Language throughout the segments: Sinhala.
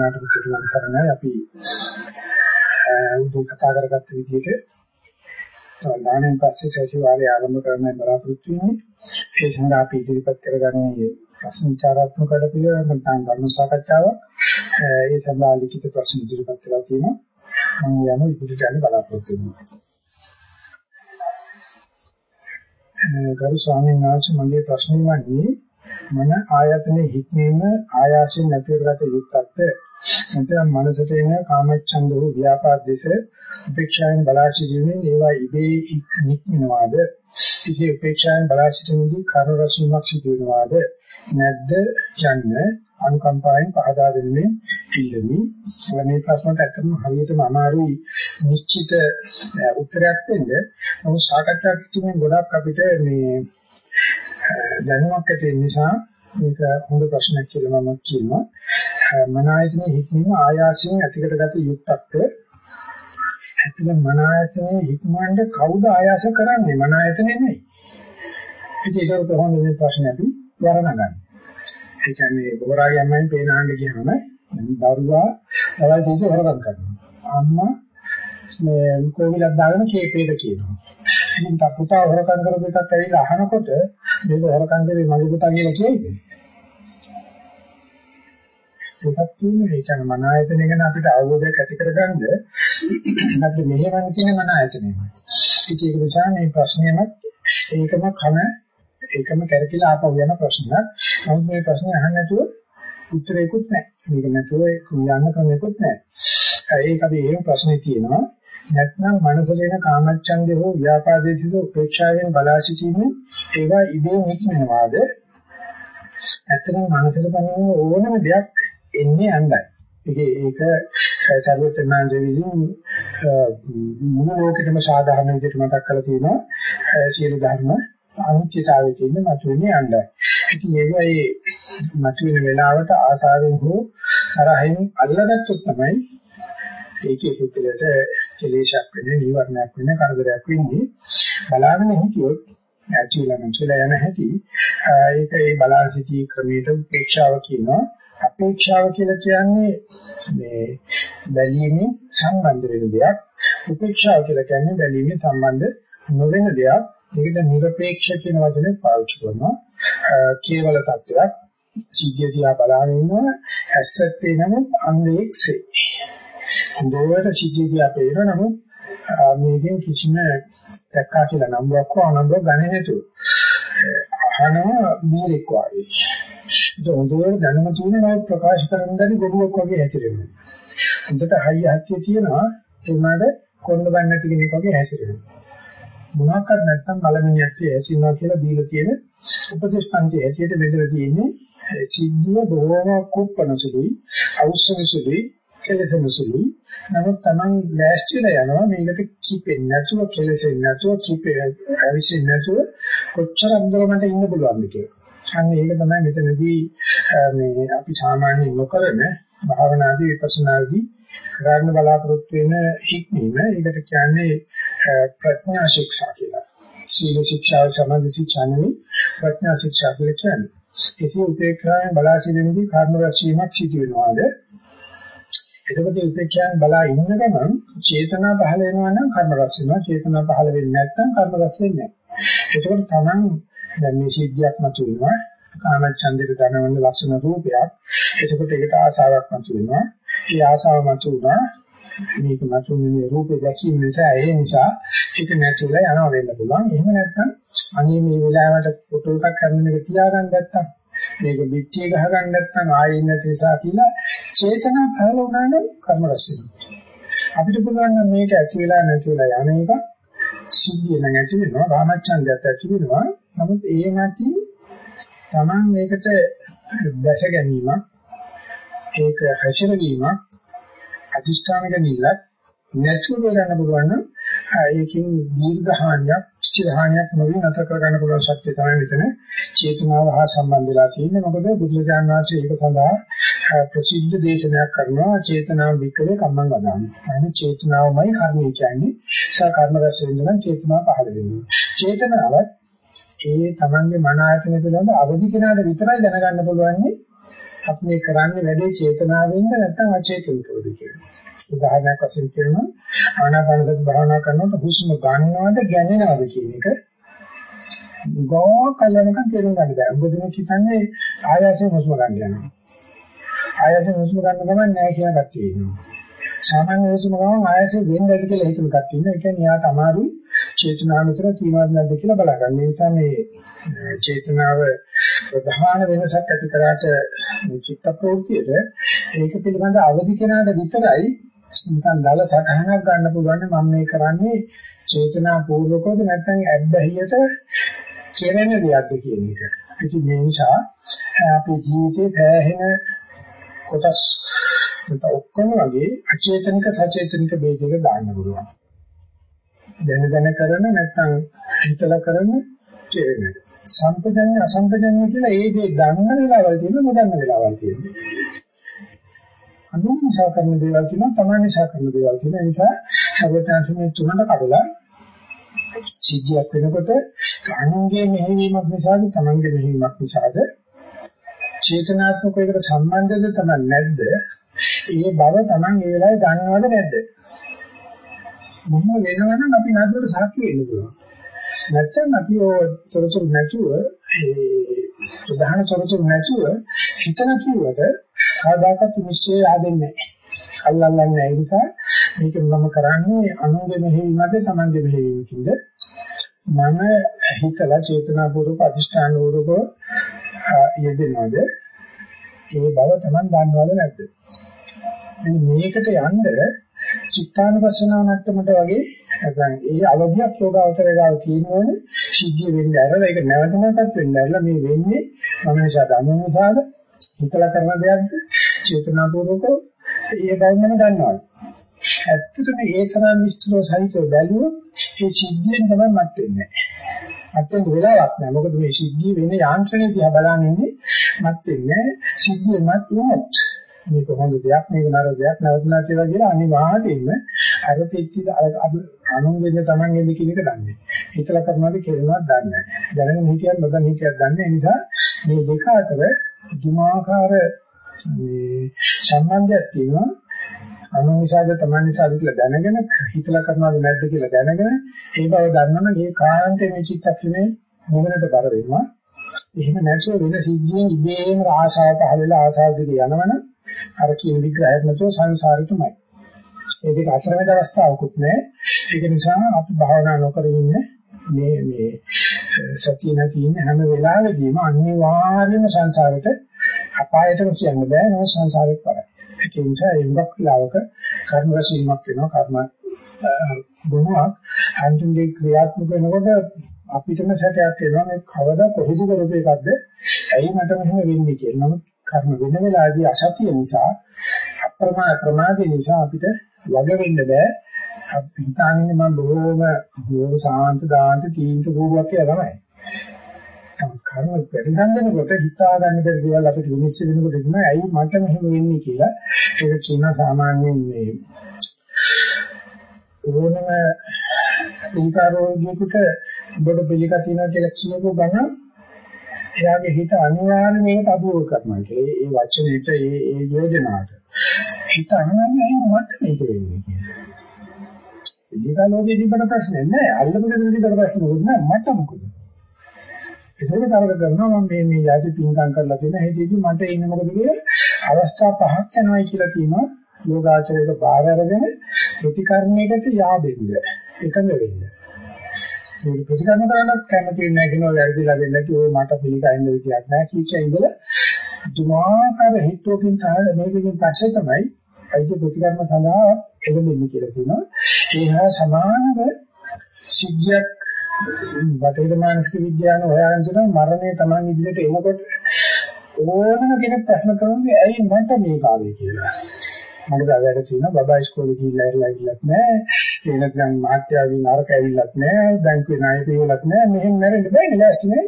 නාටක කෙරුවන් සරණයි අපි උදේ කතා කරගත්ත විදිහට. දානෙන් පස්සේ සැසිවාරය ආරම්භ කරන්න බලාපොරොත්තු වෙන්නේ. ඒ සඳහා අපි ඉදිරිපත් කරගන්නේ ප්‍රශ්න විචාරාත්මක කඩපිළ නැත්නම් ධර්ම සාකච්ඡාවක්. ඒ සඳහා ලිඛිත ප්‍රශ්න ඉදිරිපත් කරලා තියෙනවා. මම යන ඉදිරියට යන්න බලාපොරොත්තු වෙනවා. ගරු ස්වාමීන් වහන්සේ මගේ ප්‍රශ්නේ වන්නේ මන ආයතනයේ හික්මීම ආයාසයෙන් නැති කරගත යුක්තක්ද නැත්නම් මනසට එන කාමච්ඡන්ද වූ ව්‍යාපාද දෙස උපේක්ෂාවෙන් බලා සිටීමෙන් ඒවා ඉබේ නික්මිනවාද? ඉතින් උපේක්ෂාවෙන් බලා සිටීමේදී කර්ම රසීමක් සිදු වෙනවාද නැද්ද යන්න අනුකම්පාවෙන් පහදා දෙන්නේ ඉල්ලමි මේ ප්‍රශ්නට ඇත්තම හරියටම අමාරුයි. නිශ්චිත උත්තරයක් දෙන්න. නමුත් සාකච්ඡා කිරීමෙන් ගොඩක් අපිට මේ දැනුමක් ඇති නිසා මේක හොඳ ප්‍රශ්නයක් කියලා මම කියනවා. මනායතනේ හික්මීම ආයාසයෙන් ඇතිකරගත යුක්තක්ද? ඇත්තටම මනායතනේ හික්මවන්න කවුද ආයාස කරන්නේ? මනායතනේ නෙමෙයි. ඉතින් ඒක කොහොමද මේ ප්‍රශ්නේ අපි වරණගන්නේ? ඒ කියන්නේ ගෝරාගේ අම්මෙන් පේනාංග කියනම දරුවා දවල් දෙකේ හොරගම් කරනවා. අම්මා මේ කෝවිලක් දාගෙන කේපේද කියනවා. ඉතින් පුතා හොරකම් කරපු එකක් ඇවිල්ලා අහනකොට මේක හොරකම් කරේ මගේ පුතා කියලා කියයිද? ඒකත් තියෙන්නේ ඒ කියන්නේ මන ආයතනය ගැන අපිට අවබෝධයක් ඇති කරගන්න අපිට මෙහෙම තියෙන මන ආයතනයමයි. ඉතින් ඒක නිසා මේ ප්‍රශ්නයම ඒකම කන ඒකම කරකිලා ආපහු යන ප්‍රශ්නයක්. නමුත් මේ ප්‍රශ්නේ අහන්න නැතුව උත්තරයක්වත් නැහැ. මේක නැතුව යන්න ක්‍රමයක්වත් නැහැ. ඒක අපි එහෙම ප්‍රශ්නේ තියෙනවා. නැත්නම් මනසට එන කාමච්ඡන්දේ හෝ ව්‍යාපාදයේ සිට උපේක්ෂාවෙන් බලා සිටීමේ ඒවා ඉබේ නික්මනවාද? ඇත්තටම මනසට පනින ඕනම දෙයක් එන්නේ අඳයි ඒක ඒක සර්වඥාන්ද විසින් මුළු ලෝකෙටම සාධාරණ විදිහට මතක් කරලා තියෙනවා. සියලු ධර්ම අනිත්‍යතාවයේ තියෙන මතුවෙන්නේ අඳයි ඉතින් ඒකයි මතුවෙන වෙලාවට ආසාවෙන් හෝ තරහින් අල්ලගත්තොත් තමයි ඒකේ පුදුලට කෙලේශයක් වෙන්නේ, නිවර්ණයක් වෙන්නේ, කරදරයක් වෙන්නේ. බලාගෙන හිටියොත් ඇචිලම කියලා යන හැටි ඒක ඒ බලාගෙන සිටී ක්‍රමයට උපේක්ෂාව කියනවා. අපේක්ෂාව කියලා කියන්නේ මේ බැලීමේ සම්බන්ධ වෙන දෙයක්. උපේක්ෂාව කියලා කියන්නේ බැලීමේ සම්බන්ධ නොවන දෙයක්. ඒකට නිර්පේක්ෂ කියන වචනේ පාවිච්චි කරනවා. කේවල තත්වයක් සිද්ධිය දිහා බලාගෙන ඉන්න ඇසත් වෙනම අන්වේක්ෂේ හොඳට සිද්ධියදී අපේ එන නමුත් මේකෙන් කිසිම දැක්කා කියලා නම්බුවක් හෝ අනම්බුවක් ගන්නේ නැතුව අහනවා මීරෙක් වගේ. ඒක හොඳට දැනුම තියෙන නමුත් ප්‍රකාශ කරන දරි ගොනුවක් වගේ හැසිරෙනවා. හොඳට හයිය හත්තිය තියෙනවා ඒ වුණාට කොන්න ගන්න නැති කෙනෙක් වගේ හැසිරෙනවා. මොනවාක්වත් නැත්නම් බලමිනියක් ඇසිනවා කියලා දීලා තියෙන උපදේශ පන්ති ඇටියට බෙදලා තියෙන්නේ සිද්ධිය බොහෝම කුප්පන සුළුයි අවශ්‍ය සුළුයි කෙලෙසෙන සුළුයි නමුත් Taman ලෑස්තිලා යනවා මේකට කිපෙන්නේ නැතුව කෙලෙසෙන්නේ නැතුව කිපේ අවිසින් නැතුව කොච්චර අන්දරකට ඉන්න පුළුවන්ද කියලා. අන්න ඒක තමයි මෙතනදී මේ අපි සාමාන්‍යයෙන් නොකරන භාවනාදී විපස්සනාදී කරන්න බලාපොරොත්තු වෙන හික්මීම. ඒකට කියන්නේ ප්‍රඥා ශික්ෂා කියලා. සීල ශික්ෂා සමාධි ශික්ෂා නෙවෙයි ප්‍රඥා ශික්ෂා කියලා කියන්නේ. ඒකේ උපේක්ෂාවෙන් බලා සිටීමේදී කර්ම රැසීමක් සිදු වෙනවාද? එතකොට උපේක්ෂාවෙන් බලා ඉන්න ගමන් චේතනා පහළ වෙනවා නම් කර්ම රැස් වෙනවා. චේතනා පහළ වෙන්නේ නැත්නම් කර්ම රැස් වෙන්නේ නැහැ. එතකොට තමන් දැන් මේ සිද්ධියක් මතු වෙනවා. කාමච්ඡන්දයට ධනවන්න ලක්ෂණ රූපයක්. එතකොට ඒකට ආසාවක් මතු වෙනවා. ඒ ආසාව මතු වුණා මේක මතු වෙන රූපේ දැකීම නිසා ඒ නිසා ඒක නැතිලා යනවා වෙන්න පුළුවන්. එහෙම නැත්නම් අනේ මේ වෙලාවට ෆොටෝ එකක් කරන එක තියාගන්න නැත්නම් මේක පිටිය ගහගන්න නැත්නම් ආයෙ නැති නිසා කියලා චේතනා පහළ වුණා නම් කර්ම රැස් වෙනවා. අපිට පුළුවන් නම් මේක ඇති වෙලා නැති වෙලා යන එක සිද්ධිය නම් ඇති වෙනවා, රාමච්ඡන්දයත් ඇති වෙනවා. නමුත් ඒ නැති Taman මේකට දැස ගැනීමක්, ඒක හැසිරවීමක්, අදිෂ්ඨාන ගැනීමක් නැතුව ගන්න පුළුවන් නම් ඒකෙන් දීර්ඝ හානියක්, ස්ථිර හානියක් නොවි නැතර කර ගන්න පුළුවන් ශක්තිය තමයි මෙතන චේතනාව හා සම්බන්ධ වෙලා තියෙන්නේ. මොකද බුදුරජාණන් වහන්සේ ඒක සඳහා ප්‍රසිද්ධ දේශනාවක් කරනවා චේතනාව විකලේ කම්මං වදාන. يعني චේතනාවමයි කර්මය කියන්නේ. සා කර්ම රැස් වෙන නම් චේතනාව පහළ වෙනවා. චේතනාවත් ඒ තමන්ගේ මන ආයතන පිළිබඳ අවදි කෙනාට විතරයි දැනගන්න පුළුවන් අපි මේ කරන්නේ වැඩේ චේතනාවෙන්ද නැත්නම් අචේතනිකවද කියලා. උදාහරණයක් වශයෙන් කියනවා ආනාපානසති භාවනා කරනකොට හුස්ම ගන්නවද ගැනෙනවද කියන එක ගෝ කල්යනක තේරුම් ගන්න බෑ. මොකද මේ හිතන්නේ ආයාසයෙන් හුස්ම ගන්න යනවා. ආයාසයෙන් හුස්ම ගන්න ගමන් නැහැ කියන කට්ටිය ඉන්නවා. සාමාන්‍ය හුස්ම ගමන් ආයාසයෙන් වෙන්න ඇති කියලා හිතන කට්ටිය ඉන්නවා. ඒ කියන්නේ යාට අමාරු චේතනාව විතර තියෙනවද නැද්ද කියලා බලගන්න. ඒ නිසා මේ චේතනාව ප්‍රධාන වෙනසක් ඇති කරාට මේ චිත්ත ප්‍රවෘත්තියට ඒක පිළිබඳ අවදි කෙනාට විතරයි නිකන් දල සටහනක් ගන්න පුළුවන් මම මේ කරන්නේ චේතනා පූර්වකවද නැත්නම් ඇබ්බැහියට කෙරෙන දෙයක්ද කියන එක. ඉතින් මේ නිසා අපේ ජීවිතේ පෑහෙන කොටස් ඔක්කොම වගේ අචේතනික සචේතනික ભેදයක දාන්න පුළුවන්. දැන දැන කරන නැත්නම් හිතලා කරන කෙරෙන. සම්පජන්‍ය අසම්පජන්‍ය කියලා ඒ දේ දන්න වෙලාවල් තියෙන නොදන්න වෙලාවල් තියෙනවා. අනුන්සා කරන දේවල් තියෙනවා තමන්සා කරන දේවල් තියෙන නිසා සර්වඥාන්සමේ තුනට කඩලා සිද්ධියක් වෙනකොට අනුන්ගේ මෙහෙවීමක් නිසාද තමන්ගේ මෙහෙවීමක් නිසාද? චේතනාත්මක එකට සම්බන්ධද තමයි නැද්ද? ඒ බව තමන් ඒ වෙලාවේ දන්නවද නැද්ද? මොන වෙනවනම් අපි නඩුවට සාක්ෂි වෙන්න පුළුවන්. නැත්නම් අපි ඔය තොරතුරු නැතුව ඒ ප්‍රධාන තොරතුරු නැතුව හිතන කිව්වට කවදාකවත් නිශ්චය ආදෙන්නේ නැහැ. අල්ලන්නේ නැහැ. ඒ නිසා මේක මම කරන්නේ අනුන්ගේ මෙහෙයීමද Tamange මෙහෙයීමකින්ද මම හිතලා චේතනාපූර්වක අධිෂ්ඨානපූර්වක යෙදෙනවද ඒ බව Taman දන්නවද නැද්ද? මේකට යන්න චිත්තානුපස්සනාව මට්ටමට වගේ නැත්නම් ඒ අවධියක් යෝගාවචරය ගාව තියෙනවනේ සිද්ධිය වෙන්නේ අරලා ඒක නැවත නැවතත් වෙන්නේ අරලා මේ වෙන්නේ මම නිසා දන්නු නිසාද හිතලා කරන දෙයක්ද? චේතනාපූර්වක ඒ බවම දන්නවා. ඇත්තටම ඒ තරම් විස්තරව සහිතව බැලුවොත් ඒ සිද්ධියෙන් තමයි මත් වෙන්නේ. මත් වෙන වෙලාවක් නෑ මොකද මේ සිද්ධිය වෙන යාන්ත්‍රණය දිහා බලන ඉන්නේ මත් වෙන්නේ සිද්ධිය මත් වුණොත් මේක හොඳ දෙයක් මේක නරක දෙයක් නැවතුණා කියලා කියලා අනිවාර්යයෙන්ම අර පිටි අනුන්ගෙන් තමන්ගෙන් කියන එක දන්නේ. හිතලා කරනවාද කියනවාද දන්නේ නැහැ. දැනගෙන හිතියක් නොදන්න හිතියක් දන්නේ ඒ නිසා මේ දෙක අතර දුමාකාර මේ සම්බන්ධයක් තියෙනවා. අනුන් නිසාද තමන් නිසාද කියලා දැනගෙන හිතලා කරනවාද නැද්ද කියලා දැනගෙන ඒ බව දන්නවනම් ඒ කාන්තේ මේ චිත්තක්ෂණේ මොකනට බර වෙනවා. එහෙම නැත්නම් වෙන සිද්ධියෙන් ඉබේම ආශාව පහළ වෙලා ආශාව දිගේ යනවනම් අර කියන විග්‍රහයක් නැතුව සංසාරිතමයි. ඒ දෙක අතර වෙන අවස්ථාවකුත් නැහැ. ඒක නිසා අපි භාවනා නොකර ඉන්නේ මේ මේ සතිය නැති ඉන්න හැම වෙලාවෙදීම අනිවාර්යයෙන්ම සංසාරෙට අපායටම කියන්න බෑ නෝ සංසාරෙත් කරා. ඒක නිසා එංගක් වෙලාවක කර්ම රැසීමක් වෙනවා කර්ම ගුණයක් අන්තිමේ ක්‍රියාත්මක වෙනකොට අපිටම සැකයක් එනවා මේ කවදා කොහෙද කරපු එකක්ද ඇයි මට මෙහෙම වෙන්නේ කියලා. නමුත් කර්ම වෙන වෙලාවේදී අසතිය නිසා අප්‍රමා ප්‍රමාදේ නිසා අපිට වග වෙන්න බෑ. අපි හිතන්නේ මම බොහොම බොහොම සාන්ත දාන්ත තීන්ත කෝරුවක් කියලා තමයි. කර්ම ප්‍රතිසංගනකොට හිතා ගන්න බැරි දේවල් අපිට විනිශ්චය වෙනකොට තමයි ඇයි මට මෙහෙම වෙන්නේ කියලා. ඒක කියන සාමාන්‍යයෙන් මේ ඕනම පිළිකාරෝගියෙකුට බඩ පිළිකා තියෙනවා කියලා කියනකො ගමන් එයාගේ හිත අනිවාර්යයෙන් මේකට අභියෝග කරනවා කියලා. ඒ වචනෙට ඒ ඒ යෝජනාවට. හිත අනිවාර්යයෙන් මට මේක වෙන්නේ කියලා. ඉදිකාලෝකේ තිබෙන ප්‍රශ්නේ නෑ. අල්ලපු දෙයක් තිබෙන ප්‍රශ්නේ නෑ මට මොකද? ඒකේ තරක කරනවා මම මේ මේ යටි පින්කම් කරලා තියෙන හේතුවකින් මට ඉන්නේ මොකද කියලා අවස්ථා පහක් යනවායි කියලා කියනවා. යෝගාචරයක බාර අරගෙන ප්‍රතිකර්ණයකට yaadෙන්න එකඟ වෙන්න. මේක ප්‍රතිකර්ම කරන්නත් කැමති නැහැ කියනවා වැරදිලා වෙන්නේ නැති ඔය මට පිළිගන්න විදියක් නැහැ කීක ඉඳලා දුමාකාර හිතෝකින් තමයි මේකකින් පස්සේ තමයි අයිති ප්‍රතිකර්ම සඳහා එළඹෙන්නේ කියලා කියනවා ඒ හා සමානව සිද්ධියක් බටහිර මානසික විද්‍යාව හොයාගෙන තියෙනවා මරණය Taman ඉදිරියට එනකොට ඕනම කෙනෙක් ප්‍රශ්න කරන්නේ ඇයි මට මේක ආවේ කියලා මට දාගට තියෙනවා බබා ඉස්කෝලේ ගිහිල්ලා ඉරලා ඉල්ලත් නැහැ. ඒ නැත්නම් මාත්‍යාවින් අරක ඇවිල්ලත් නැහැ. බැංකුවේ ණය පියවලත් නැහැ. මෙහෙම නැරෙන්න බෑනේ ලෑස්ති නේ.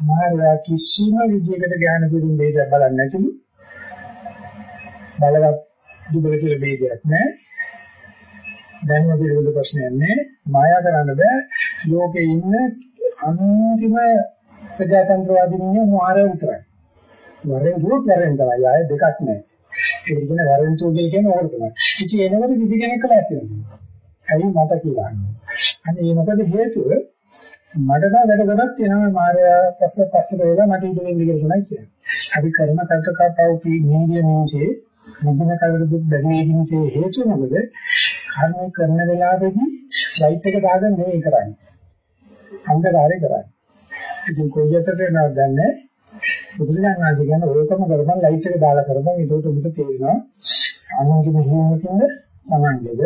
මාර්යා කිසිම විදියකට ඥාන පිළිම දෙයක් බලන්නේ නැතිලු. බලවත් දුබල කියලා දෙයක් නැහැ. දැනුම පිළිබඳ ප්‍රශ්නයක් නැහැ. මායා කරන්න බෑ. ලෝකේ ඉන්න අන්තිම ප්‍රජාතන්ත්‍රවාදී මිනිහ මාරය විතරයි. වරෙන් දුවත් වරෙන් තමයි ආයේ දෙකක් නැහැ. ඒක කියන්නේ වරෙන් තුගේ කියන්නේ ඕක තමයි. ඉතින් එනකොට කිසි කෙනෙක් කළා නැහැ. ඇයි මට කියලා. අනේ ඒ මොකද හේතුව මට தான் වැඩ ගොඩක් තියෙනවා මාර්යා පස්ස පස්සට වෙලා මට ඉඳ වෙන්න කියලා තමයි කියන්නේ. අපි කරන කල්පකාතාව කී නීරිය නීචේ මුදින කවර දුක් බැරි වෙන්නේ හේතුව මොකද? කර්ම කරන වෙලාවෙදී ලයිට් එක දාගෙන නෙවෙයි කරන්නේ. අන්ධකාරය කරන්නේ. ඉතින් කොයියටද නෑ බුදුරජාණන් වහන්සේ කියන්නේ ඕකම කරපන් ලයිට් එක දාලා කරපන්. ඒකට උඹට තේරෙනවා අනුන්ගේ මෙහෙයකින්ද සමන්දේද?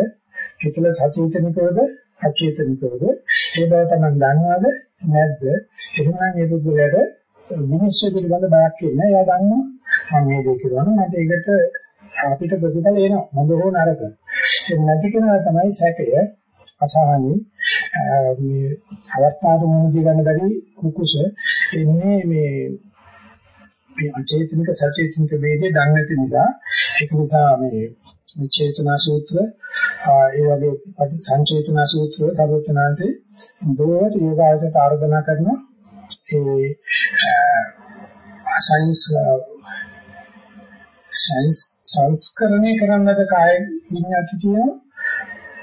හිතල සචේතනිකවද අචේතනිකවද? ඒ බව තමයි දන්නවද? නැද්ද? එහෙනම් ඒ බුදුරට විනිශ්චය පිළිබඳ බයක් ඉන්නේ එයා දන්නවා මම මේ දේ කරනවා මට ඒකට අපිට ප්‍රතිඵල එනවා. හොඳ හෝ නරක. ඒ නැති කෙනා තමයි සැකය. අසහනි මේ අවස්ථාවට මුහුණ ගන්න බැරි කුකුස. එන්නේ මේ මේ අචේතනික සචේතනික ભેදේ දන්නේ නැති නිසා. ඒක නිසා මේ චේතනා සූත්‍ර ඒ වගේ සංචේතනා සූත්‍ර සර්වඥාන්සේ දෝවට යෝගාචරයට ආරාධනා කරනවා. ඒ සයින්ස් සයින්ස් සංස්කරණය කරන්නද කාය විඤ්ඤාති තියෙනවා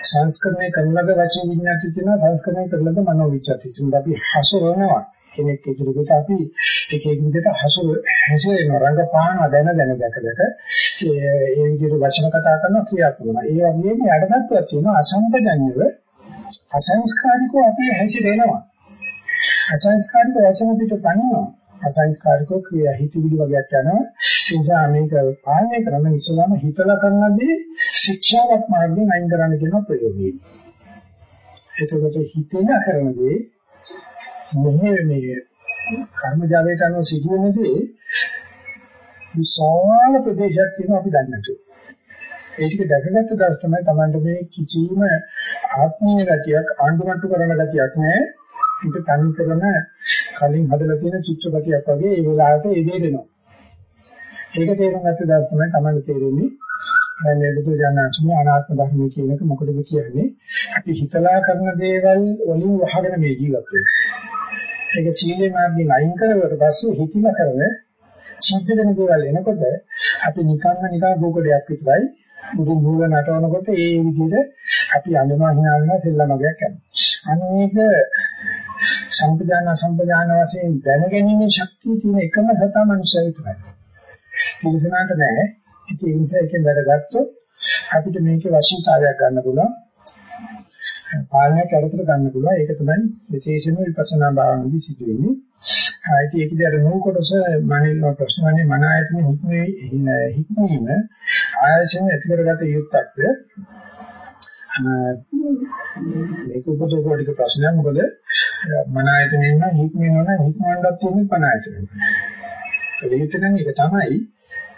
සංස්කරණය කරනද වචී විඤ්ඤාති තියෙනවා සංස්කරණය කරනද මනෝ විඤ්ඤාති තියෙනවා අපි හසුරවනවා කෙනෙක් ඉදිරියට අපි එක එක විදිහට හසු හැසිරෙන රංගපාන දැන දැන දැක දැක ඒ විදිහට වචන කතා කරන ක්‍රියාත්මක වෙනවා. ඒ වගේම යටපත්වක් තියෙනවා අසංකජඤ්ඤව අසංස්කාරිකව අපි හැසිරෙනවා. අසංස්කාරික වචන පිට පනිනවා. අසංස්කාරික ක්‍රියා හිතවිලි වගේක් යනවා. ඒ නිසා මේක පාලනය කරන ඉස්සලම හිතලා කරනදී ශික්ෂාවක් මාර්ගයෙන් අයින් කරන්න කියන ප්‍රයෝගය. එතකොට හිතේන කරනදී මෙහෙ මේ කර්මජාලයට අනුව සිදුවෙනදී විශාල ප්‍රදේශයක් තියෙනවා අපි දන්නේ නැතුව. ඒ ටික දැකගත්ත දවස් තමයි Tamanට මේ කිසිම ආත්මීය ගතියක් ආඳුම්ට්ටු කරන ගතියක් නැහැ. ඒක තනි කරන කලින් හදලා තියෙන චිත්‍රපටියක් වගේ ඒ වෙලාවට ඒ දේ දෙනවා. ඒක තේරුම් ගත්ත දවස් තමයි Tamanට තේරෙන්නේ මේ බුදු දඥාන්සම අනාත්ම ධර්මයේ කියන එක මොකටද කියන්නේ? අපි හිතලා කරන දේවල් වලින් වහගෙන මේ ජීවත් වෙන්නේ. ඒක සීලේ මාර්ගයෙන් අයින් කරුවට පස්සේ හිතින කරන සිද්ධ වෙන දේවල් එනකොට අපි නිකන්ම නිකන් භූකඩයක් විතරයි මුදුන් මූල නටවනකොට ඒ විදිහට අපි අඳුනා හිනාගෙන සෙල්ලමගයක් කරනවා. අනේක සම්පජාන සම්පජාන වශයෙන් දැනගැනීමේ ශක්තිය තියෙන එකම සතා මනුස්සය විතරයි. කිසිනාට නෑ. ඉතින් ඒ නිසා එකෙන් වැඩ ගත්තොත් අපිට මේකේ වශීතාවයක් ගන්න පුළුවන්. පාලනයක් යටතට ගන්න පුළුවන්. ඒක තමයි විශේෂම විපස්සනා භාවනාවේදී සිදු වෙන්නේ. ආයිති ඒකදී අර මූල කොටස මනින්න ප්‍රශ්නවන්නේ මන ආයතන හික්මේ හික්මීම ආයතන ඇති කරගත යුක්තක්ද මේක උපදෝපෝටික ප්‍රශ්නයක් මොකද මන ආයතනෙන් නම් හික්මෙන්න නම් හික්මවන්නත් තියෙන්නේ පන ආයතනෙ. ඒක නම් ඒක තමයි.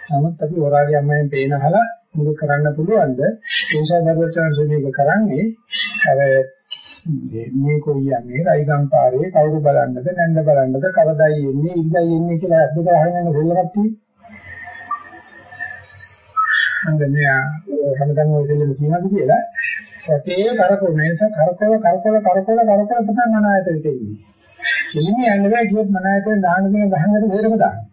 නමුත් අපි හොරාගේ අම්මෙන් පේනහලා මුල කරන්න පුළුවන්ද? ඒ නිසා දරුවචාන්සේ මේක කරන්නේ අර මේ කොයියන්නේ රයිගම් පාරේ කවුරු බලන්නද නැන්ද බලන්නද කවදායි එන්නේ ඉඳයි එන්නේ කියලා අද්දක අහගෙන යන දෙයක් තියෙනවා. අන්දනේ හැමදාම ඔය දෙන්න තියෙනවද කියලා සතේ කරකෝ මේස කරකවල කරකවල කරකවල කරකවල තමයි මනායතෙට එන්නේ. එළිමේ යන්න බෑ කියොත් මනායතෙන් දාන දෙන ගහන්නට වේරම දාන්න.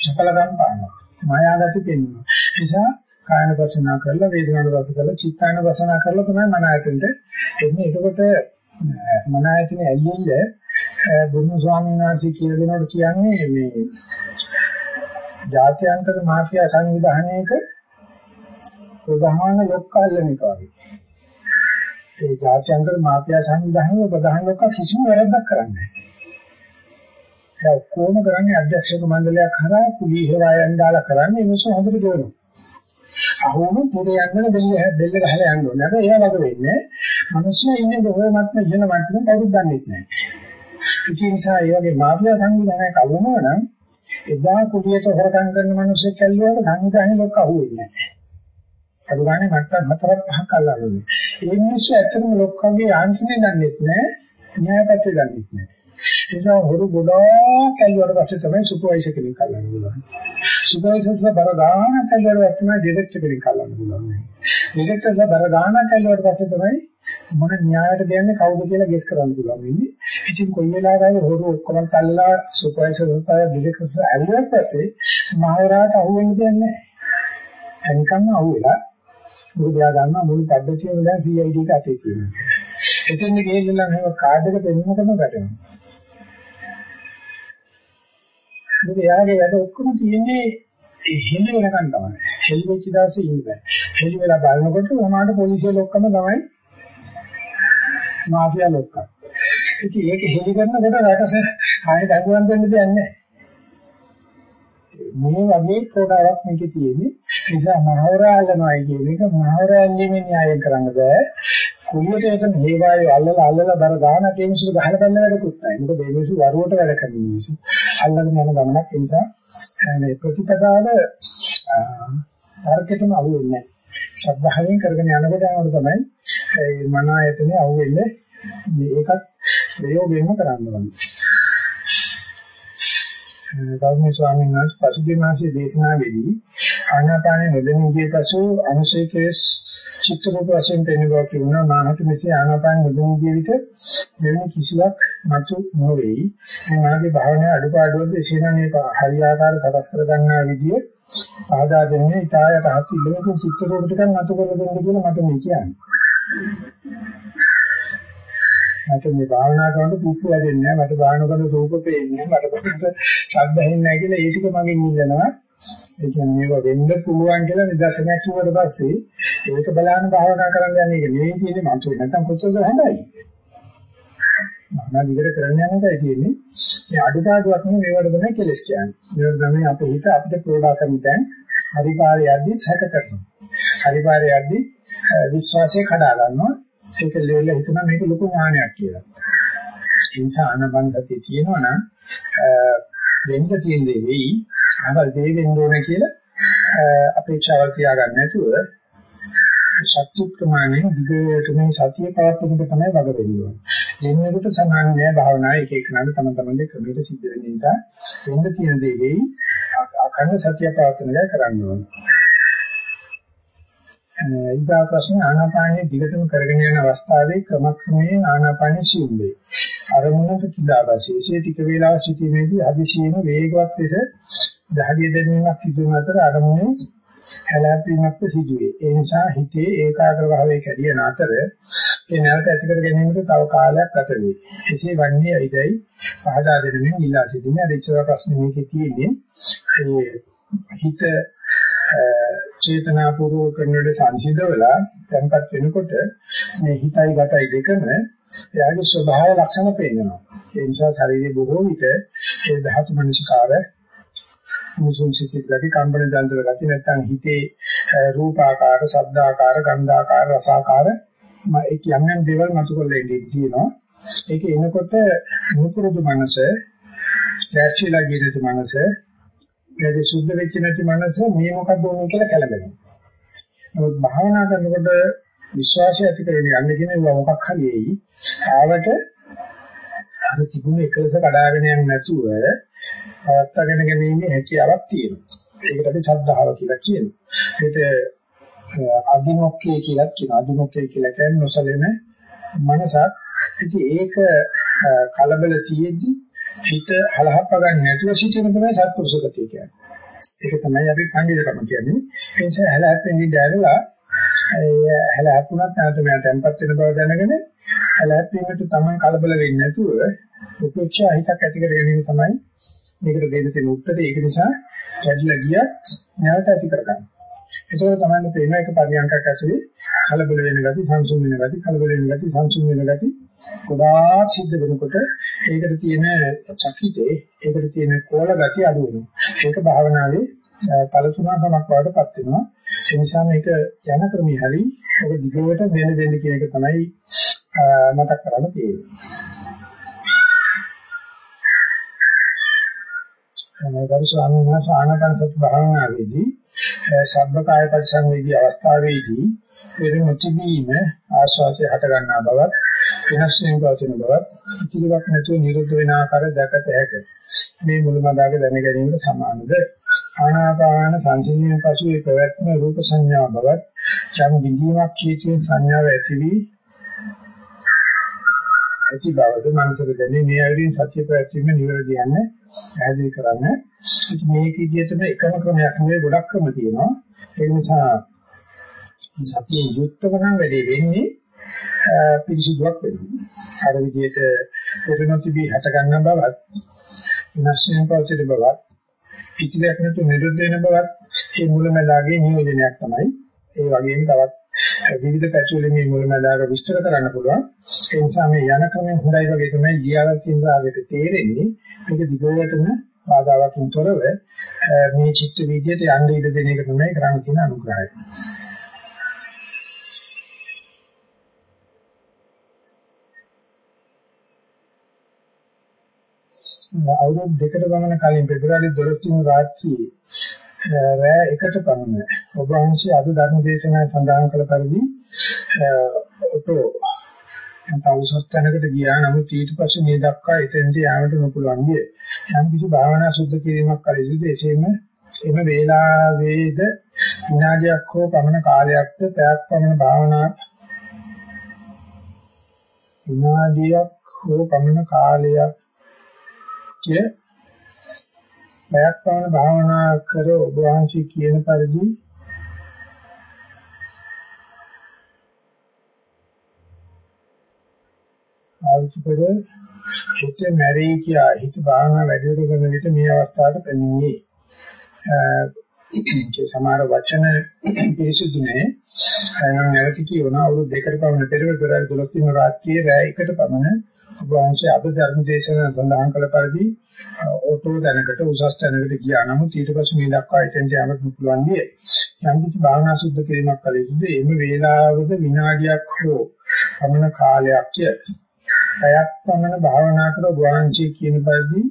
සකල ගම් පාන. මායාගති පෙන්වනවා. නිසා කායන වසනා කරලා වේදනාන වස කරලා චිත්තාන වසනා කරලා තමයි මන ආයතනට එන්නේ. එතකොට මන ආයතනේ ඇල්ලිල්ල බුදු ස්වාමීන් වහන්සේ කියලා දෙනකොට කියන්නේ මේ ජාත්‍යන්තර මාෆියා සංවිධානයක ප්‍රධාන ලොක්කල්ලන එක වගේ. ඒ ජාත්‍යන්තර මාෆියා සංවිධානයේ ප්‍රධාන ලොක්ක කිසිම වැරද්දක් කරන්නේ නැහැ. ඒ ඔක්කොම කරන්නේ අධ්‍යක්ෂක මණ්ඩලයක් හරහා කුලී හේවායන් දාලා කරන්නේ ඒ නිසා හොඳට ගෙවනවා. අහුවම පුරේ යන්න දෙල්ල දෙල්ල ගහලා යන්න ඕනේ. නැත්නම් එයා වගේ වෙන්නේ. මිනිස්සු ඉන්නේ කොහොමත්ම ඉහළ මට්ටමේ කවුරුත් දන්නේ නැහැ. ඒ නිසා ඒ වගේ මාත්‍යා සංවිධානයක් අලුනවා නම් එදා කුලියට හොරකම් කරන මිනිස්සු කැල්ලුවට සංවිධානයේ ලොක්ක අහුවෙන්නේ නැහැ. අද ගානේ මට්ටම් හතරක් පහක් අල්ලන්නේ. ඒ මිනිස්සු ඇත්තටම ලොක්කගේ ආංශනේ දන්නේ නැහැ. න්‍යායපත්‍ය දන්නේ නැහැ. නිසා හොරු ගොඩාක් ඇල්ලුවට පස්සේ තමයි සුපර්වයිසර් කෙනෙක් අල්ලන්න පුළුවන්. සුපර්වයිසර්ස්ලා බර ගානක් ඇල්ලුවට පස්සේ තමයි ඩිරෙක්ටර් කෙනෙක් අල්ලන්න පුළුවන්. ඩිරෙක්ටර්ස්ලා බර ගානක් ඇල්ලුවට පස්සේ තමයි මොන න්‍යායයට දෙන්නේ කවුද කියලා ගෙස් කරන්න පුළුවන් වෙන්නේ. ඉතින් කොයි වෙලාවකද හොරු ඔක්කොම කල්ලා සුපර්වයිසර් සතා ඩිරෙක්ටර්ස් ඇල්ලුවාට පස්සේ මහවරාට අහුවෙන්නේ දෙන්නේ නැහැ. එනිකන් අහුවෙලා මුදියා ගන්න මුළු පද්ධතියම දැන් CID එක අතේ තියෙනවා. එතෙන් ගිහිල්ලා නම් කාඩ් එක දෙන්නකම වැටෙනවා. මොකද යාගේ වැඩ ඔක්කොම තියෙන්නේ හෙලි වෙනකන් තමයි. හෙලි වෙච්ච දවසේ ඉන්නේ. හෙලි වෙලා බලනකොට උනාට පොලිසිය ලොක්කම තමයි මාෆියා ලොක්ක. ඉතින් ඒක හෙලි කරනකොට රටට ආයෙ දඟුවන් දෙන්න දෙයක් නැහැ. මේ වගේ ප්‍රෝඩාවක් මේකේ තියෙන්නේ. ඒ නිසා මහවරාලනයි කියන එක මහවරාල්ලීමේ න්‍යාය කරන්න බෑ. කුලියට එතන හේවායෝ අල්ලලා අල්ලලා දර ගානට ඒ මිනිස්සු ගහලා බලන වැඩකුත් නැහැ. මොකද මේ මිනිස්සු වරුවට වැඩ කරන මිනිස්සු. අල්ලගෙන යන ගමනක් ඒ නිසා මේ ප්‍රතිපදාව තර්කෙටම අහු වෙන්නේ නැහැ. ශ්‍රද්ධාවෙන් කරගෙන යනකොට යනකොට තමයි මේ මන ආයතනේ අහු වෙන්නේ. මේකත් ප්‍රයෝගයෙන්ම කරන්න ඕනේ. ගෞරවනීය ස්වාමීන් වහන්සේ පසුගිය මාසයේ දේශනාවේදී ආනාපාන නොදෙනීගේ පසු අනුශේකේස් චිත්ත රූප වශයෙන් පෙනෙන බව කියනවා. මානසික මෙසේ ආනාපාන නොදෙනීගේ විට මෙවැනි කිසිවක් මතු නොවේයි. මේ මාගේ භාවනාවේ අඩුපාඩුවද එසේනම් හරියාකාර සකස් කර ගන්නා විදිය ආදා දෙන්නේ ඊටායට හත් ඉලෝක චිත්ත රූප ටිකක් මතු කරලා දෙන්න කියලා මට මේ කියන්නේ. මට මේ භාවනා කරනකොට පිස්සු වැඩෙන්නේ නැහැ. මට භාවනා කරන රූප පේන්නේ මට කොහොමද ශබ්ද ඇහෙන්නේ නැහැ කියලා ඒ ටික මගෙන් ඉල්ලනවා. ඒ කියන්නේ මේක වෙන්න පුළුවන් කියලා නිදර්ශනයක් කිව්වට පස්සේ ඒක බලන්න භාවනා කරන්න යන්නේ ඒක නෙවෙයි තියෙන්නේ මම කියන්නේ නැත්තම් කොච්චරද හොඳයි. මම විතර කරන්න යන එකයි තියෙන්නේ. මේ අඩුපාඩුවක් නෙවෙයි මේවට තමයි කෙලස් කියන්නේ. මේවට තමයි අපේ හිත අපිට ප්‍රෝඩා කරන තැන්. හරිපාරේ යද්දි සැක කරනවා. හරිපාරේ යද්දි විශ්වාසය කඩා ගන්නවා. ඒක ලෙවල හිතන මේක ලොකු ඥානයක් කියලා. ඒ නිසා අනබන්ධතිය තියෙනවා නම් වෙන්න තියෙන දේ වෙයි. අහවල් දේ වෙන්න ඕන කියලා අපේක්ෂාවල් තියාගන්න නැතුව ශක්ති ප්‍රමාණයෙන් දිගට මේ සතිය පවත්වන එක තමයි වග වෙන්නේ. එන්නකොට සමාන නෑ භාවනාවේ එක එක නම් තම තමන්ගේ ක්‍රමයට සිද්ධ වෙන නිසා වෙන්න තියෙන දේ වෙයි. අකන්න සතිය පවත්වන එක කරන්න ඕනේ. ඊගා ප්‍රශ්නේ ආනාපානයේ දිගටම කරගෙන යන අවස්ථාවේ ක්‍රමක්‍රමයෙන් ආනාපානය සිුම් වේ. අරමුණක කිදාවශේෂයේ ටික වේලාවක් සිටීමේදී අධිශීන වේගවත් ලෙස දහඩිය දැමීමක් සිදු වන අතර අරමුණේ හැලැපීමක් සිදුවේ. ඒ නිසා හිතේ ඒකාග්‍ර භාවයේ කැඩියන අතර ඒ නැවත ඇති කර ගැනීමට තව කාලයක් ගත වේ. එසේ වන්නේ ඇයිදයි පහදා දෙමින් ඉල්ලා සිටින අධිචර ප්‍රශ්න මේකේ තියෙන්නේ හිත චේතනාපූර්වක කරනකොට සංසිඳවලා tempat වෙනකොට මේ හිතයි ගතයි දෙකම එයාගේ ස්වභාව ලක්ෂණ පේනවා. ඒ නිසා ශරීරයේ බොහෝ විට ඒ ධාතු මනසිකාර මුසුම් සිසිල් ගති කම්පන දන්තර ගති නැත්නම් හිතේ රූපාකාර, ශබ්දාකාර, ගන්ධාකාර, රසාකාර මේ යම් යම් දේවල් මතු කරලා ඉඳී තියෙනවා. ඒක එනකොට මුකුරුදු මනස, දැස්චිලා ගිරේ මනස ඒක සුද්ධ වෙච්ච නැති මනස මේ මොකක්ද ඕනේ කියලා කලබලනවා. නමුත් භාවනා කරනකොට විශ්වාසය ඇති කරගෙන යන්න කියන ඒවා මොකක් හරි එයි. ආවට අර තිබුණු එකලස කඩාගෙන යන්නේ නැතුව පවත්වාගෙන ගැනීමේ හැකියාවක් තියෙනවා. ඒකට අපි ශ්‍රද්ධාව කියලා කියනවා. ඒක අදිමොක්කේ කියලා කියනවා. අදිමොක්කේ කියලා කියන්නේ නොසලෙන මනසක්. ඉතින් ඒක කලබල තියෙද්දි හිත හලහප්ප ගන්න නැතුව සිටීම තමයි සත්පුරුෂ ගතිය කියන්නේ. ඒක තමයි අපි පඬිතුකම කියන්නේ. ඒ නිසා හැලහැප්පෙන්නේ දැරලා ඒ හැලහැප්පුණත් නැවත මම tempat වෙන බව දැනගෙන හැලහැප්පීමට තමයි කලබල වෙන්නේ නැතුව උපේක්ෂා හිතක් ඇති කර ගැනීම තමයි මේකට දෙන්න තියෙන උත්තරේ. ඒක නිසා කැඩිලා ගියත් නැවත ඇති කරගන්න. ඒකෝර තමයි තේන එක පරියන්කක් ඇතුලේ කලබල වෙන ගති, සංසුන් වෙන ගති, කලබල වෙන ගති, සංසුන් වෙන ගති ගොඩාක් සිද්ධ වෙනකොට ඒකට තියෙන චකිතේ ඒකට තියෙන කෝල ගතිය අඩු වෙනවා. ඒක භාවනාවේ පළතුනාකමක් වඩටපත් වෙනවා. ඒ නිසා මේක යන ක්‍රමී හරි ඔක දිගට වෙන දෙන්න කියන එක තමයි මතක් කරගන්න තියෙන්නේ. ගරු ස්වාමීන් වහන්සේ ආනාපාන සති භාවනාවේදී සබ්බකාය පරිසංවේදී අවස්ථාවේදී පෙර නොතිබීම ආස්වාදයේ හට ගන්නා බවත් වෙනස් වෙන පවතින බවත් ඉතිරිවක් නැතුව නිරුද්ධ වෙන ආකාරය දැකත හැකියි. මේ මුලමදාග දැන ගැනීමට සමානද ආනාපාන සංසිඳන පසු ඒ පැවැත්ම රූප සංඥා බවත් යම් විදීමක් කීතිය සංඥාව ඇති වී ඇති බවද මනසට දැනේ මේ ඇවිදින් සත්‍ය ප්‍රත්‍යක්ෂම නිවැරදි යන්නේ පැහැදිලි කරන්න. ඉතින් මේක විදිහටම එකම ක්‍රමයක් නෙවෙයි ගොඩක් ක්‍රම තියෙනවා. ඒ නිසා සතියේ යුක්තව නම් වැඩි වෙන්නේ පිරිසිදුවක් වෙනවා. අර විදිහට පෙරනොතිබී හට ගන්න බවත් විනාශයෙන් පවතින බවත් පිටිලක් නැතු නිරුද්ධ වෙන බවත් මේ මුලමදාගේ නියෝජනයක් තමයි. ඒ වගේම තවත් විවිධ පැතිවලින් මේ මුලමදාග විස්තර කරන්න පුළුවන්. ඒ නිසා මේ යන ක්‍රමය හොඳයි වගේ තමයි ගියාවත් ඉඳලාට තේරෙන්නේ. මේක දිගටම බාධාවකින් තොරව මේ චිත්ත විද්‍යාවට යන්න ඉඩ දෙන එක තමයි කරන්න තියෙන අනුග්‍රහය. අවුරුදු දෙකකට පමණ කලින් පෙබරවාරි 12 වෙනි රාත්‍රියේ රෑ එකට පමණ. ඔබ වහන්සේ අද ධර්ම දේශනාවේ සඳහන් කළ පරිදි ඔතෝ තවුසත් තැනකට ගියා. නමුත් ඊට පස්සේ මේ දක්වා එතෙන්ට යාමට නොපුළුවන් ගියේ. යම් කිසි භාවනා සුද්ධ කිරීමක් කළ යුතුද? එසේම එම වේලාවේද විනාඩියක් හෝ පමණ කාලයක්ද පැයක් පමණ භාවනා විනාඩියක් හෝ පමණ කාලයක් කිය පැයක් පමණ භාවනා කර ඔබ වහන්සේ කියන පරිදි ආවිච පෙර හිත මැරී කියා හිත භාවනා වැඩි දියුණු කරන විට මේ අවස්ථාවට පැමිණියේ. ඒ සමහර වචන පිරිසුදු නැහැ. එනම් නැවත කියනවා අවුරුදු දෙකකට පමණ පෙර පෙරාරි 12 වෙනි රාත්‍රියේ රැය එකට පමණ ඔබ වහන්සේ අද ධර්ම දේශනාව සඳහන් කළ පරිදි ඕටෝ දැනකට උසස් තැනකට ගියා. නමුත් ඊට පස්සේ මේ දක්වා එතෙන්ට යන්න පුළුවන් ගියේ. යම් කිසි භාවනා සුද්ධ කිරීමක් කළ යුතුද? එimhe වේලාවද විනාඩියක් හෝ පමණ කාලයක් ය. පැයක් පමණ භාවනා කර වහන්සේ කියන පරිදි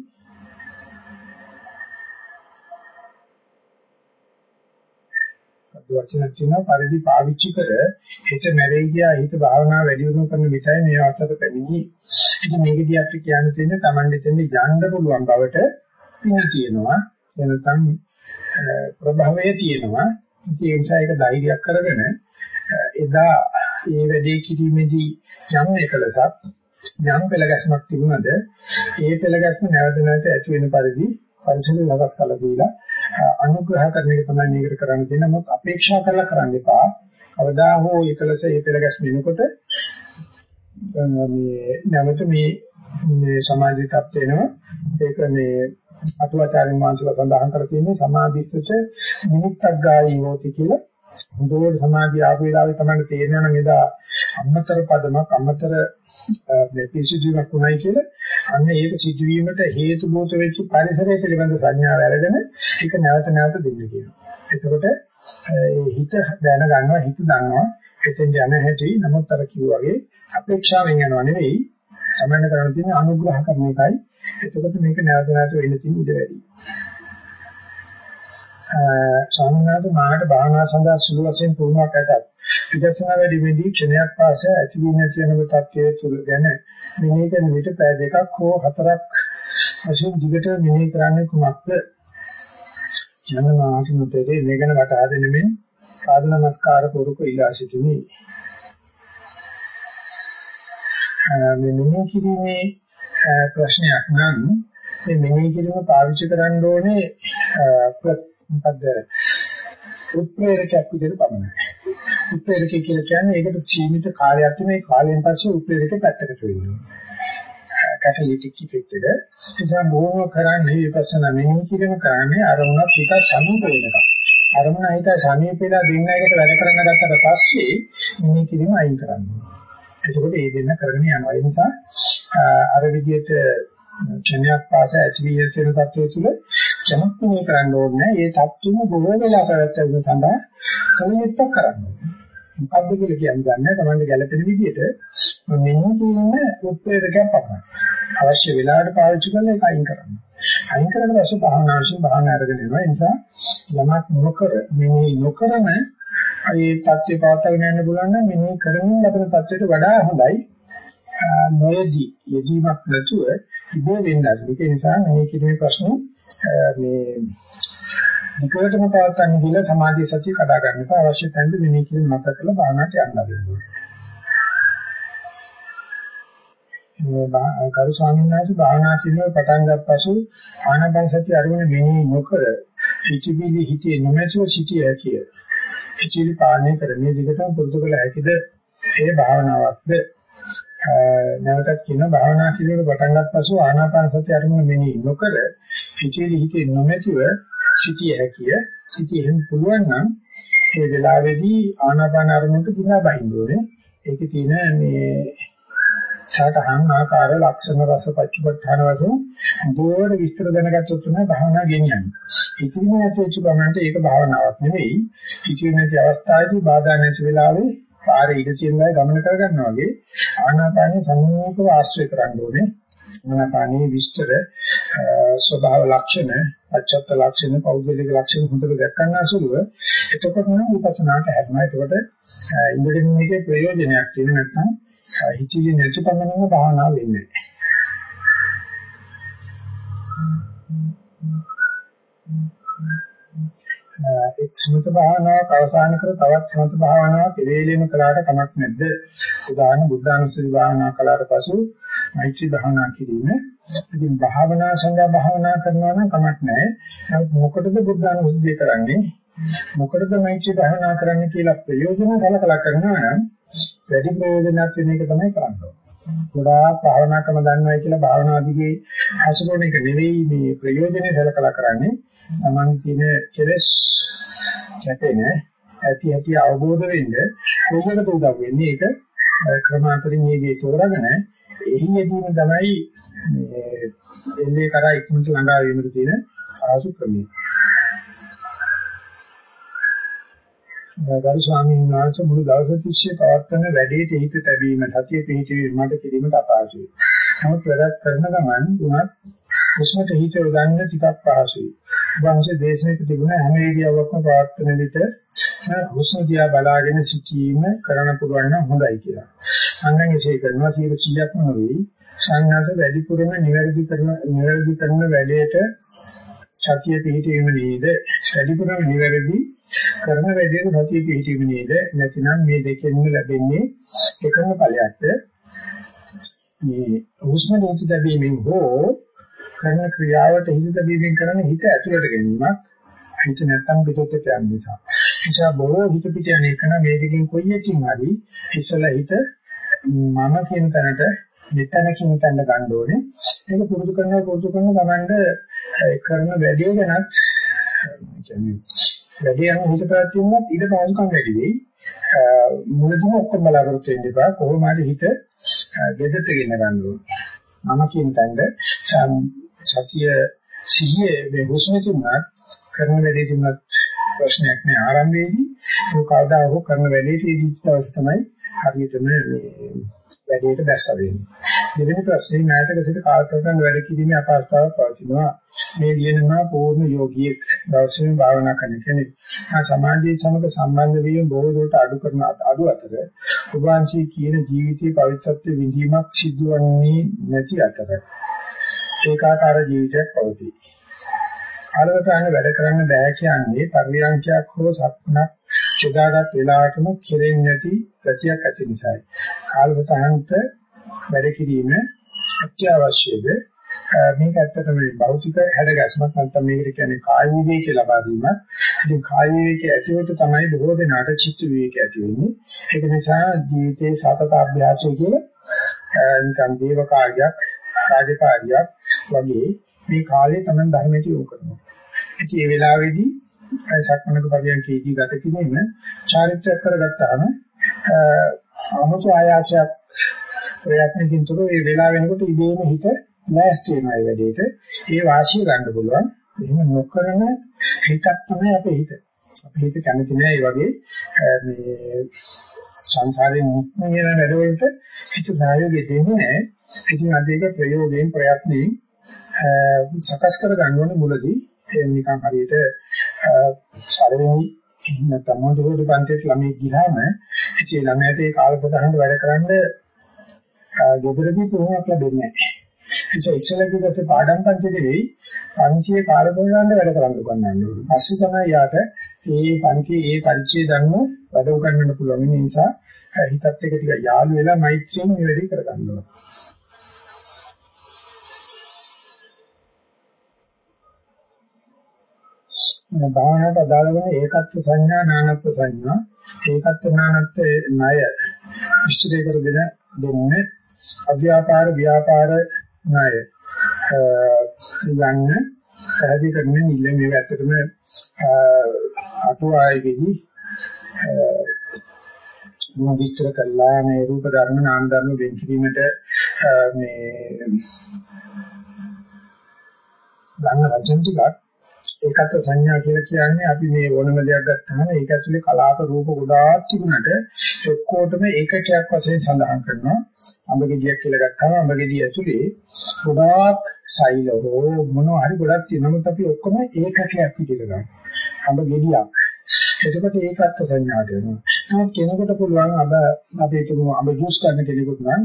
වචන තියෙනවා පරිදි පාවිච්චි කර හිත මැරෙයි ගියා හිත භාවනා වැඩි වෙනු කරන විතරයි මේ අවස්ථාවට පැමිණි. ඉතින් මේකදී අපිට කියන්න තියෙන්නේ Tamande දෙන්නේ යන්න පුළුවන් බවට පින තියෙනවා. එනකම් ප්‍රභවයේ තියෙනවා. ඉතින් ඒ නිසා ඒක ධෛර්යයක් කරගෙන එදා මේ වැඩේ කිරීමේදී යම් එකලසක් යම් පෙළගැස්මක් තිබුණද ඒ පෙළගැස්ම නැවත නැවත ඇති වෙන පරිදි පරිසරය සකස් කළ දීලා අනුග්‍රහ කරන එක තමයි මේකට කරන්න තියෙන්නේ. මොකද අපේක්ෂා කරලා කරන්න එපා. කවදා හෝ එකලස ඒ පෙළගැස්ම එනකොට මේ නැවත මේ මේ සමාධි තත්ත්ව වෙනවා. ඒක මේ අටුවාචාර්ය වංශල සඳහන් කර තියෙන්නේ සමාධිත්‍ච නිමිත්තක් ගායි හොති කියලා. හොඳට සමාධිය ආපු වෙලාවේ තමයි තේරෙනවා නම් එදා අමතර පදමක් අමතර මේ පිසිදුවක් උනායි කියලා අන්න ඒක සිදුවීමට හේතු බෝත වෙච්ච පරිසරය පිළිබඳ සංඥාව අරගෙන ඒක නැවත නැවත දෙන්න කියනවා. එතකොට ඒ හිත දැන ගන්නවා හිත දන්නවා එතෙන් යන හැටි නමුත් අර කිව්වාගේ අපේක්ෂාවෙන් යනවා නෙවෙයි සමන්න කරන්න තියෙන අනුග්‍රහ කරන එකයි. එතකොට මේක නැවත නැවත වෙන්න තියෙන ඉඩ වැඩි. සාමාන්‍යයෙන් මාකට භාවනා සඳහා සුළු වශයෙන් පුරුණක් ඇතත් විදර්ශනා වැඩිමේදී ක්ෂණයක් පාස ඇති වී නැති වෙන තත්ත්වයේ තුල ගැන මෙනෙහි කරන විට පය දෙකක් හෝ හතරක් වශයෙන් දිගට මෙනෙහි කරන්නේ කුමක්ද? ජනමාට මුතේ මේ ගැන වටහා දෙනෙමින් සාධු නමස්කාර පුරුක ඉලා සිටිමි. මේ මෙනෙහි කිරීමේ ප්‍රශ්නයක් නම් මේ මෙනෙහි කිරීම පාවිච්චි කරන්න ඕනේ මොකද්ද උත්ප්‍රේරකයක් විදිහට පමණයි. උත්ප්‍රේරකය කියලා කියන්නේ ඒකට සීමිත කාලයක් මේ කාලයෙන් පස්සේ උත්ප්‍රේරකේ පැත්තකට වෙනවා. කැටලිටික් ඉෆෙක්ට් එක. ඒක බොහොම කරන්නේ විපස්සනා මෙනෙහි කිරීම කරන්නේ අරමුණක් ටිකක් සමීප වෙනකම්. අරමුණ හිත සමීපෙලා දෙන්න එකට වැඩ කරන්න ගත්තට පස්සේ මෙනෙහි කිරීම අයින් කරනවා. එතකොට ඒ දෙන්න කරගෙන යනවා. ඒ නිසා අර විදිහට ක්ෂණයක් පාස ඇති වී යන තත්ත්වය තුළ චමත්මේ කරන්න ඕනේ. ඒ තත්ත්වෙම බොහෝ වෙලා පැවැත්වෙන සඳහා කලියුත්තක් කරන්න ඕනේ. මොකද්ද කියලා කියන්නේ තමයි ගැළපෙන විදිහට මෙන්න කියන උත්පේදකයක් පමණයි. අවශ්‍ය වෙලාවට පාවිච්චි කරලා ඒක අයින් කරන්න. අයින් කරලා පස්සේ භාවනාවකින් භාවනා අරගෙන යනවා. ඒ නිසා යමක් නොකර මෙනෙහි නොකරම ඒ தත්ත්වය පවත්වාගෙන යන්න පුළුවන් නම් මෙනෙහි කරමින් ලබන தත්ත්වයට වඩා හොඳයි. නොයදී යෙදීමක් නැතුව ඉබේ වෙන්න ඇති. ඒ නිසා මෙනෙහි කිරීමේ ප්‍රශ්නේ මේ විකල්පම පවත්තන්නේ කියලා සමාධිය සතිය කඩා ගන්න එපා අවශ්‍ය තැනදී මෙනෙහි කිරීම මත කරලා භාවනාවට යන්න ඕනේ. මේ කරු ස්වාමීන් වහන්සේ භාවනා කිරීම පටන් ගත්පසු ආනාපාන සතිය අරගෙන මෙනෙහි නොකර සිටිවිලි හිතේ නොමැතිව සිටිය හැකිය. සිටිවිලි පාලනය කරන්නේ දිගටම පුරුදු කළ හැකිද? ඒ භාවනාවක්ද? නැවතත් කියන භාවනා කිරීම පටන් ගත්පසු ආනාපාන සතිය අරගෙන මෙනෙහි නොකර සිටිවිලි හිතේ නොමැතිව සිටිය හැකිය. සිටියෙන් පුළුවන් නම් ඒ වෙලාවේදී ආනාපාන අරමුණට පුරා බහින්න ඕනේ. ඒකේ තියෙන මේ සාතහන් ආකාර ලක්ෂණ රස පච්චපඨාන වශයෙන් බෝර විස්තර දැනගත්තොත් තමයි භාවනා ගෙනියන්නේ. ඉතින් ඇතුල්ච ගමන්ට ඒක භාවනාවක් නෙවෙයි. ඉතින් නැති අවස්ථාවේදී බාධා නැති වෙලාවේ පාරේ ඉඳ තියෙනවා ගමන කරගන්නවා වගේ ආනාපානිය සම්මූලිකව ආශ්‍රය කරන්න ඕනේ. ආනාපානිය විස්තර ස්වභාව ලක්ෂණ, අච්චත්ත ලක්ෂණ, පෞද්ගලික ලක්ෂණ හොඳට දැක්කන්න අසුලුව එතකොට නම් විපස්සනාට හැදෙනවා. එතකොට ඉන්ද්‍රියෙන් එකේ ප්‍රයෝජනයක් තියෙන නැත්නම් හිතේ නැති පමණම භාවනාව වෙන්නේ එක් සමත භාවනාවක් අවසන් කර තවත් සමත භාවනාවක් ඉරේලෙම කළාට කමක් නැද්ද? උදාහරණ බුද්ධානුස්සති භාවනා කළාට පසු මෛත්‍රී භාවනා කිරීම. ඉතින් භාවනා සංගා භාවනා කරනවා නම් කමක් නැහැ. නමුත් මොකටද බුද්ධානුස්සතිය කරන්නේ? මොකටද මෛත්‍රී භාවනා කරන්නේ කියලා ප්‍රයෝජන කලකලා කරනවා නම් වැඩි ප්‍රයෝජනක් වෙන එක තමයි කරන්නේ. ගොඩාක් භාවනා ක්‍රම දන්නවා කියලා භාවනා දිගේ හසුරුවන එක නෙවෙයි මේ ප්‍රයෝජනේ සලකලා කරන්නේ. Taman කියන කෙලස් කැපෙන ඇති ඇති අවබෝධ වෙන්න කොහොමද උදව් වෙන්නේ ඒක ක්‍රමාන්තරින් මේකේ තෝරගෙන එහි යෙදීම තමයි මේ එල්ලේ කරා ඉක්මනට ළඟා වීමට තියෙන සාසු ක්‍රමය. ගරු ස්වාමීන් වහන්සේ මුළු දවස තිස්සේ පවත්වන වැඩේට හිත තැබීම සතිය පිහිටීම මට කිරීමට අපහසුයි. නමුත් වැඩක් කරන ගමන් උනත් හුස්මට හිත යොදන්න ටිකක් පහසුයි. වහන්සේ දේශනාවක තිබුණ හැම ඉරියව්වක්ම පවත්වන විට හුස්ම දිහා බලාගෙන සිටීම කරන්න පුළුවන් නම් හොඳයි කියලා. අන්න එසේ කරනවා 100%ක්ම නෙවෙයි. සංඥාත වැඩිපුරම නිවැරදි කරන නිවැරදි කරන වැඩේට සතිය පිහිටීම නේද? වැඩිපුරම නිවැරදි කරන වැඩේට සතිය පිහිටීම නේද? නැතිනම් මේ දෙකෙන්ම ලැබෙන්නේ එකම ඵලයක්ද? මේ හුස්ම දෝති දැබීමෙන් හෝ කරන ක්‍රියාවට හිත දැබීමෙන් කරන හිත ඇතුළට ගැනීමක් හිත නැත්තම් පිටට යන නිසා. නිසා බොහෝ හිත පිට යන එක නම් මේ දෙකෙන් කොයි එකකින් හරි ඉස්සලා හිත මම කියන තැනට මෙතන කියන තැනට ගන්න ඕනේ. ඒක පුරුදු කරනවා පුරුදු කරන ගමන්ද කරන වැඩේ ගැනත් කියන්නේ වැඩි යන හිත පැවැත්වීමත් ඊට පහසුකම් වැඩි වෙයි. මුලදීම ඔක්කොම බලාපොරොත්තු වෙන්න එපා. කොහොම හරි හිත දෙදෙත් ගෙන ගන්න ඕනේ. මම කියන තැනද සතිය සිහියේ මේ හුස්ම තුනක් කරන වැඩේ තුනක් ප්‍රශ්නයක් නෑ ආරම්භයේදී ඒ කවදා හෝ කරන වැඩේදී දවස් තමයි හරියටම වැඩේට දැස්ස වෙන්නේ. දෙවෙනි ප්‍රශ්නේ ණයතක සිට කාලසටහන වැඩ කිරීමේ අපහසුතාවක් පවතිනවා. මේ ලියනවා පූර්ණ යෝගියෙක් දවසෙම භාවනා කරන කෙනෙක්. ආ සමාජයේ සමග සම්බන්ධ වීම බොහෝ දුරට අඩු කරන අඩු අතර උභාංශී කියන ජීවිතයේ පවිත්‍රත්ව විඳීමක් සිදුවන්නේ නැති අතර ඒකාකාර ජීවිතයක් පවතී. කාලවතාන වැඩ කරන්න බෑ කියන්නේ පරිවර්තනයක් හෝ සත්‍නක් යොදාගත් වෙලාවටම කෙරෙන්නේ නැති ප්‍රතියක් ඇති නිසායි. කාලවතානට වැඩ කිරීම අත්‍යවශ්‍යද මේක ඇත්තට මේ භෞතික හැඩගැස්මක් නැත්නම් මේකට කියන්නේ කාය විවේකී ලබා දීමක්. ඉතින් කාය විවේකී ඇතිවෙත තමයි බොහෝ දෙනාට චිත්ත විවේකී ඇති වෙන්නේ. ඒක නිසා ජීවිතේ සතත අභ්‍යාසය කියලා නිකන් දේව කාර්යයක්, රාජකාරියක් වගේ මේ කාලේ තමයි ධර්මයට යොමු කරනවා. ඉතින් මේ වෙලාවේදී සක්මනක පරියන්කේදී ගත කිරීම චාරිත්‍රාක් කරගත්තාම අමුතු ආයාසයක් ප්‍රයත්නකින් තුර මේ වෙලාව වෙනකොට ඉබේම හිත ලෑස්ති වෙනවා ඒ වැඩේට. ඒ වාසිය ගන්න පුළුවන්. එහෙම නොකරන හිතක් තමයි අපේ හිත. අපේ හිත කැමති නෑ ඒ වගේ මේ සංසාරයෙන් මුක්ත වෙන වැඩවලට හිත සහයෝගය දෙන්නේ නෑ. ඉතින් අද ඒක ප්‍රයෝගයෙන් ප්‍රයත්නයෙන් සකස් කර ගන්න ඕනේ මුලදී. ඒ නිකන් හරියට සාරවෙනි නැත්නම් මොහොතේ පන්තියේ ළමයි ගිහම ඉතින් ළමයාට ඒ කාලසටහනට වැඩ කරන්න ගෙදරදී පුහුණුවක් ලැබෙන්නේ නැහැ. ඒ ඉස්සෙල්ලා කිව්වසේ පාඩම් පන්ති නෙවෙයි පන්තියේ කාලසටහනට වැඩ කරන්න උගන්වන්නේ. පස්සේ තමයි යාට මේ පන්තියේ ඒ පරිචය දන්න වැඩ උගන්වන්න පුළුවන්. ඒ නිසා හිතත් එක්ක ටික යාළු වෙලා මෛත්‍රියෙන් මේ වැඩේ කරගන්න භාවනාවට අදාළ වෙන ඒකත්ව සංඥා නානත්ව සංඥා. ඒකත්ව නානත්ව ණය විශ්ලේෂණය කරගෙන දෙන්නේ අව්‍යාපාර ව්‍යාපාර ණය. යන්න පැහැදිලි කරන්නේ ඉල්ලන්නේ මේක ඇත්තටම අටුවායේදී මොන විස්තර කළා මේ රූප ධර්ම නාම ධර්ම වෙන් කිරීමට මේ ගන්න වචන ටිකක් ඒකත් සංඥා කියලා කියන්නේ අපි මේ ඕනම දෙයක් ගත්තාම ඒක ඇතුලේ කලාප රූප ගොඩාක් තිබුණට ඔක්කොටම ඒකකයක් වශයෙන් සඳහන් කරනවා අඹ ගෙඩියක් කියලා ගත්තාම අඹ ගෙඩිය ඇතුලේ ගොඩාක් සෛල හෝ මොනවා හරි ගොඩක් තියෙනවා නමුත් අපි ඔක්කොම ඒකකයක් විදිහට ගන්නවා අඹ ගෙඩියක් එතකොට ඒකත් සංඥාට වෙනවා. නමුත් කෙනෙකුට පුළුවන් අබ අපි හිතමු අබ ජූස් ගන්න කෙනෙකුට නම්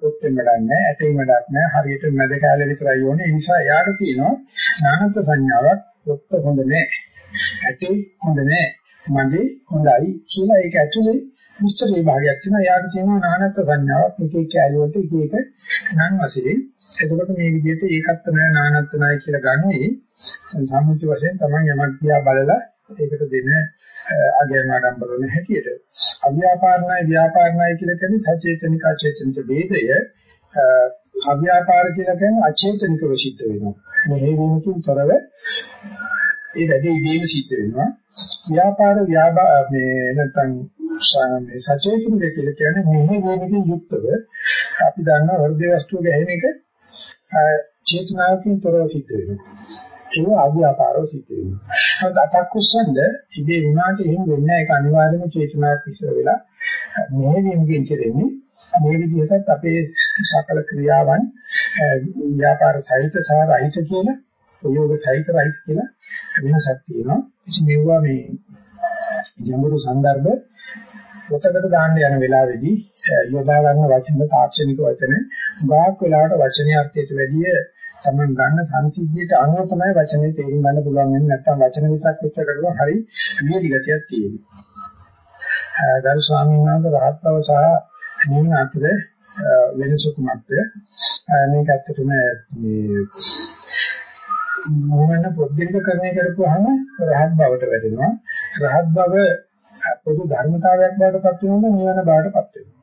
පොත්තෙන් වැඩක් නැහැ, ඇටෙන් වැඩක් නැහැ, හරියට මැද කැලේ විතරයි ඕනේ. ඒ නිසා එයාට තියෙනවා නානත් සංඥාවක් පොත්ත හොඳ නැහැ. ඇටේ හොඳ නැහැ. මගේ හොඳයි කියලා ඒක ඇතුලේ විස්තර විභාගයක් තියෙනවා. එයාට තියෙනවා නානත් සංඥාවක් එක එක කැලේ වලට එක එක නම් වශයෙන්. එතකොට මේ විදිහට ඒකත් නැහැ නානත් නැහැ කියලා ගන්නේ සම්මුති වශයෙන් තමයි යමක් දිහා බලලා ඒකට දෙන අගයන් ආඩම්බර වෙන හැටියට අව්‍යාපාරණයි ව්‍යාපාරණයි කියලා කියන්නේ සචේතනික අචේතනික ભેදය අව්‍යාපාර කියලා කියන්නේ අචේතනිකව සිද්ධ වෙනවා මේ හේතුකින් තොරව ඒ වැඩේ ඉදීම සිද්ධ වෙනවා ව්‍යාපාර ව්‍යාපා මේ නැත්නම් මේ සචේතනික කියලා කියන්නේ මෙහි වේගකින් යුක්තව අපි දන්නා හෘද වස්තුව ගැහෙන එක චේතනාවකින් තොරව සිද්ධ වෙනවා ඒක ආව්‍යාපාරව සිද්ධ වෙනවා. නමුත් අතක් උස්සන්ද ඉබේ වුණාට එහෙම වෙන්නේ නැහැ. ඒක අනිවාර්යයෙන්ම චේතනාවක් ඉස්සර වෙලා මෙහෙවීමකින් කෙරෙන්නේ. මේ විදිහටත් අපේ සකල ක්‍රියාවන් ව්‍යාපාර සහිත සහ රහිත කියන ප්‍රයෝග සහිත රහිත කියන වෙනසක් තියෙනවා. ඉතින් මේවා මේ යමුරු સંદર્ભ පොතකට දාන්න යන වෙලාවේදී යොදා ගන්න වචන තාක්ෂණික වචන ගාක් වෙලාවට වචනේ අර්ථයට වැඩිය තමන් ගන්න සංසිද්ධියට අනුව තමයි වචනේ තේරුම් ගන්න පුළුවන් වෙන්නේ නැත්නම් වචන විසක් විස්තර කරනවා හරි විවිධ ගතියක් තියෙනවා. ගරු ස්වාමීන් වහන්සේ රහත් බව සහ නිවන අතර වෙනස කුමක්ද? මේක ඇත්තටම මේ මොනන පොද්දිනක කරණය කරපුවාම රහත් බවට වැටෙනවා. රහත් බව පොදු ධර්මතාවයක් බවට පත් වෙනවා නිවන බවට පත් වෙනවා.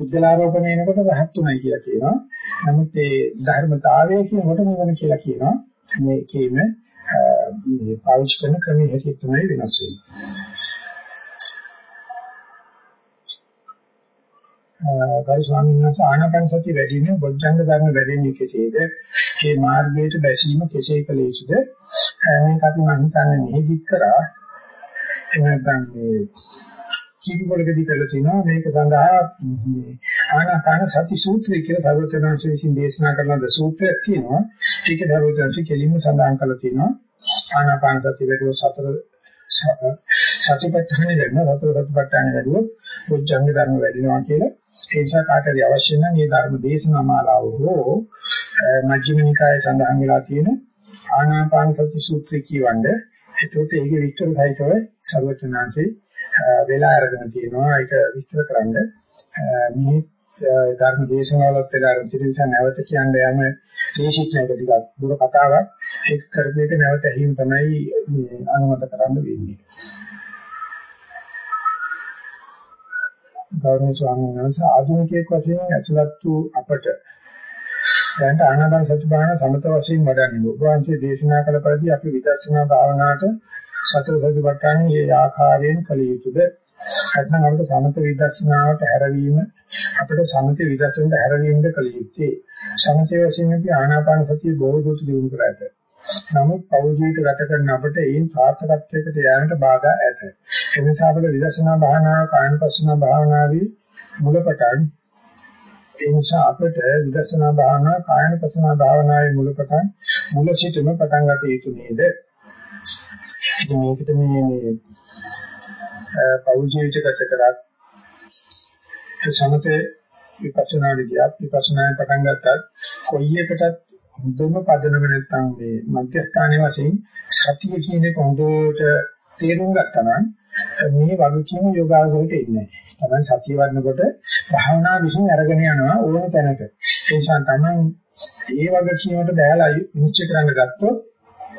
උද්දලාරෝපණය එනකොට රහත් උනායි කියලා කියනවා. නමුත් ඒ ධර්මතාවය කියනකොට නිවන කියලා කියනවා. මේකේම මේ පාවිච්චි කරන ක්‍රමයේ හැටි තමයි වෙනස් වෙන්නේ. ගරු ස්වාමීන් වහන්සේ ආනාපාන සතිය වැඩි වෙන බොද්ධංග ධර්ම වැඩෙන්නේ කෙසේද? මේ මාර්ගයට බැසීම කෙසේ කළ යුතුද? මේක අපි මම හිතන්නේ මෙහෙදිත් කරා. එනනම් මේ කීපවලකදී කරලා තිනවා මේක සඳහා මේ ආනාපාන සති සූත්‍රය කියලා සර්වඥාන්ස විසින් දේශනා කරන ද සූත්‍රයක් තියෙනවා. ඒක සර්වඥාන්ස කෙලින්ම සඳහන් කරලා තිනවා. ආනාපාන සති වැඩිව සතර සතිපට්ඨාන වෙන සතර සතිපට්ඨාන වැඩිව බුද්ධංග ධර්ම වැඩිනවා කියලා. ඒ නිසා කාටද අවශ්‍ය නම් මේ ධර්ම දේශනා මාලාව හෝ මජ්ක්‍ධිම නිකායේ සඳහන් වෙලා තියෙන ආනාපාන සති සූත්‍රය කියවන්නේ. ඒකට ඒකේ විස්තර සහිතව සර්වඥාන්සේ වෙලා අරගෙන තියෙනවා ඒක විස්තර කරන්න මේ ධර්ම දේශනාවලත් වෙලා අරන් ඉතින් නැවත කියන්න යම දේශිත එක ටිකක් දුර කතාවක් ඒක කරපු එක නැවත ඇහිම තමයි මේ අනුමත කරන්න වෙන්නේ. ගෞරවනීය ස්වාමීන් වහන්සේ ආධුනිකයෙක් වශයෙන් ඇතුළත් වූ අපට දැන් ආනාපාන සති භාවනා සමත වශයෙන් වඩන්නේ. ඔබ වහන්සේ දේශනා කළ පරිදි අපි විදර්ශනා භාවනාවට සතර සතිපට්ඨානෙ මේ ආකාරයෙන් කළ යුතුද? නැත්නම් අපිට සමත විදර්ශනාවට හැරවීම අපිට සමත විදර්ශනට හැරවීමද කළ යුත්තේ. සමතේ වශයෙන් අපි ආනාපාන සතිය බොහෝ දුරට දියුණු කර ඇත. නමුත් පෞල් ජීවිත ගත කරන අපට ඒන් සාර්ථකත්වයකට යෑමට බාධා ඇත. ඒ නිසා අපිට විදර්ශනා භාවනාව කායනපස්සන භාවනාවේ මුලපටන් ඒ නිසා අපිට විදර්ශනා භාවනාව කායනපස්සන භාවනාවේ මුලපටන් මුල සිටම පටන් ගත යුතු නේද? ඉතින් මේකට මේ මේ පෞල් ජීවිත ගත කරත් සමතේ විපස්සනා විදියත් විපස්සනා පටන් ගත්තත් කොයි එකටත් හොඳම පදනම නැත්තම් මේ මධ්‍යස්ථානයේ වශයෙන් සතිය කියන එක හොඳට තේරුම් ගත්තා නම් මේ වගකීම යෝගාවසරයට එන්නේ නැහැ. තමයි සතිය වඩනකොට භාවනා විශ්ින් අරගෙන යනවා ඕන තැනක. ඒ නිසා තමයි ඒ වගකීමට බෑලා නිශ්චය කරන්න ගත්තොත්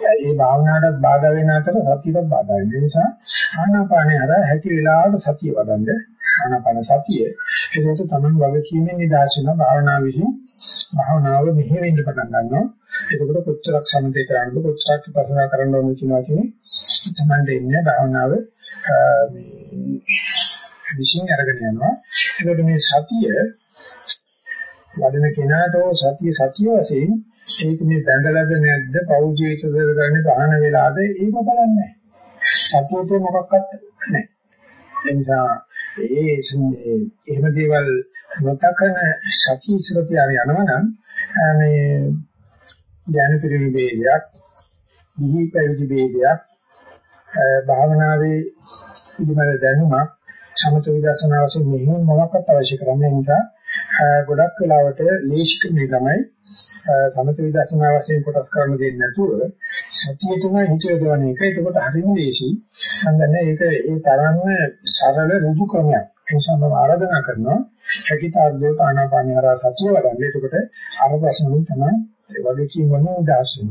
ඒ භාවනාවටත් බාධා වෙන අතර සතියටත් බාධා වෙන නිසා ආනාපානේ අර හැකි වෙලාවට සතිය වඩන්න ආනාපාන සතිය ඒකට තමයි වගකීමෙන් නිදාසන භාවනාව විසින් භාවනාව මෙහෙවෙන්න පටන් ගන්නවා. එතකොට කොච්චරක් සමතේ කරන්නද කොච්චරක් විපස්සනා කරන්න ඕනද කියනවා කියන්නේ තමයි ඉන්නේ භාවනාව මේ විශ්ින් අරගෙන යනවා. ඒකට මේ සතිය වඩන කෙනාට සතිය සතිය වශයෙන් ඒක මේ බැඳලාද නැද්ද පෞද්ගලිකද ගන්න බහන වෙලාද ඒක බලන්නේ සතියේ මොකක්වත් නැහැ. ඒ නිසා ඒ එහෙම දේවල් නොතකන සතිය ඉස්සරට යනවනම් මේ ඥාන පිරිවිදයක් දිහි පැවිදි වේදයක් භාවනාවේ පිළිමල දැනුමක් සමත විදර්ශනා වශයෙන් මෙහෙම මොනක්වත් අවශ්‍ය කරන්නේ නිසා ගොඩක් වෙලාවට ලේෂික මේ තමයි සමත විදර්ශනා වශයෙන් කොටස් කරන්න දෙන්නේ නැතුව සතියේම හිත යොදවන එක. ඒකකොට හරිම ලේසි. මම ඒක ඒ තරම්ම සරල ඍජු ක්‍රමයක්. ඒ නිසා මම ආරාධනා කරනවා හැකිතාර්ධයට ආනාපානිය හරහා සතිය වඩන්න. එතකොට අර ප්‍රශ්නෙ තමයි ඒ වගේ කියවන උදාසන.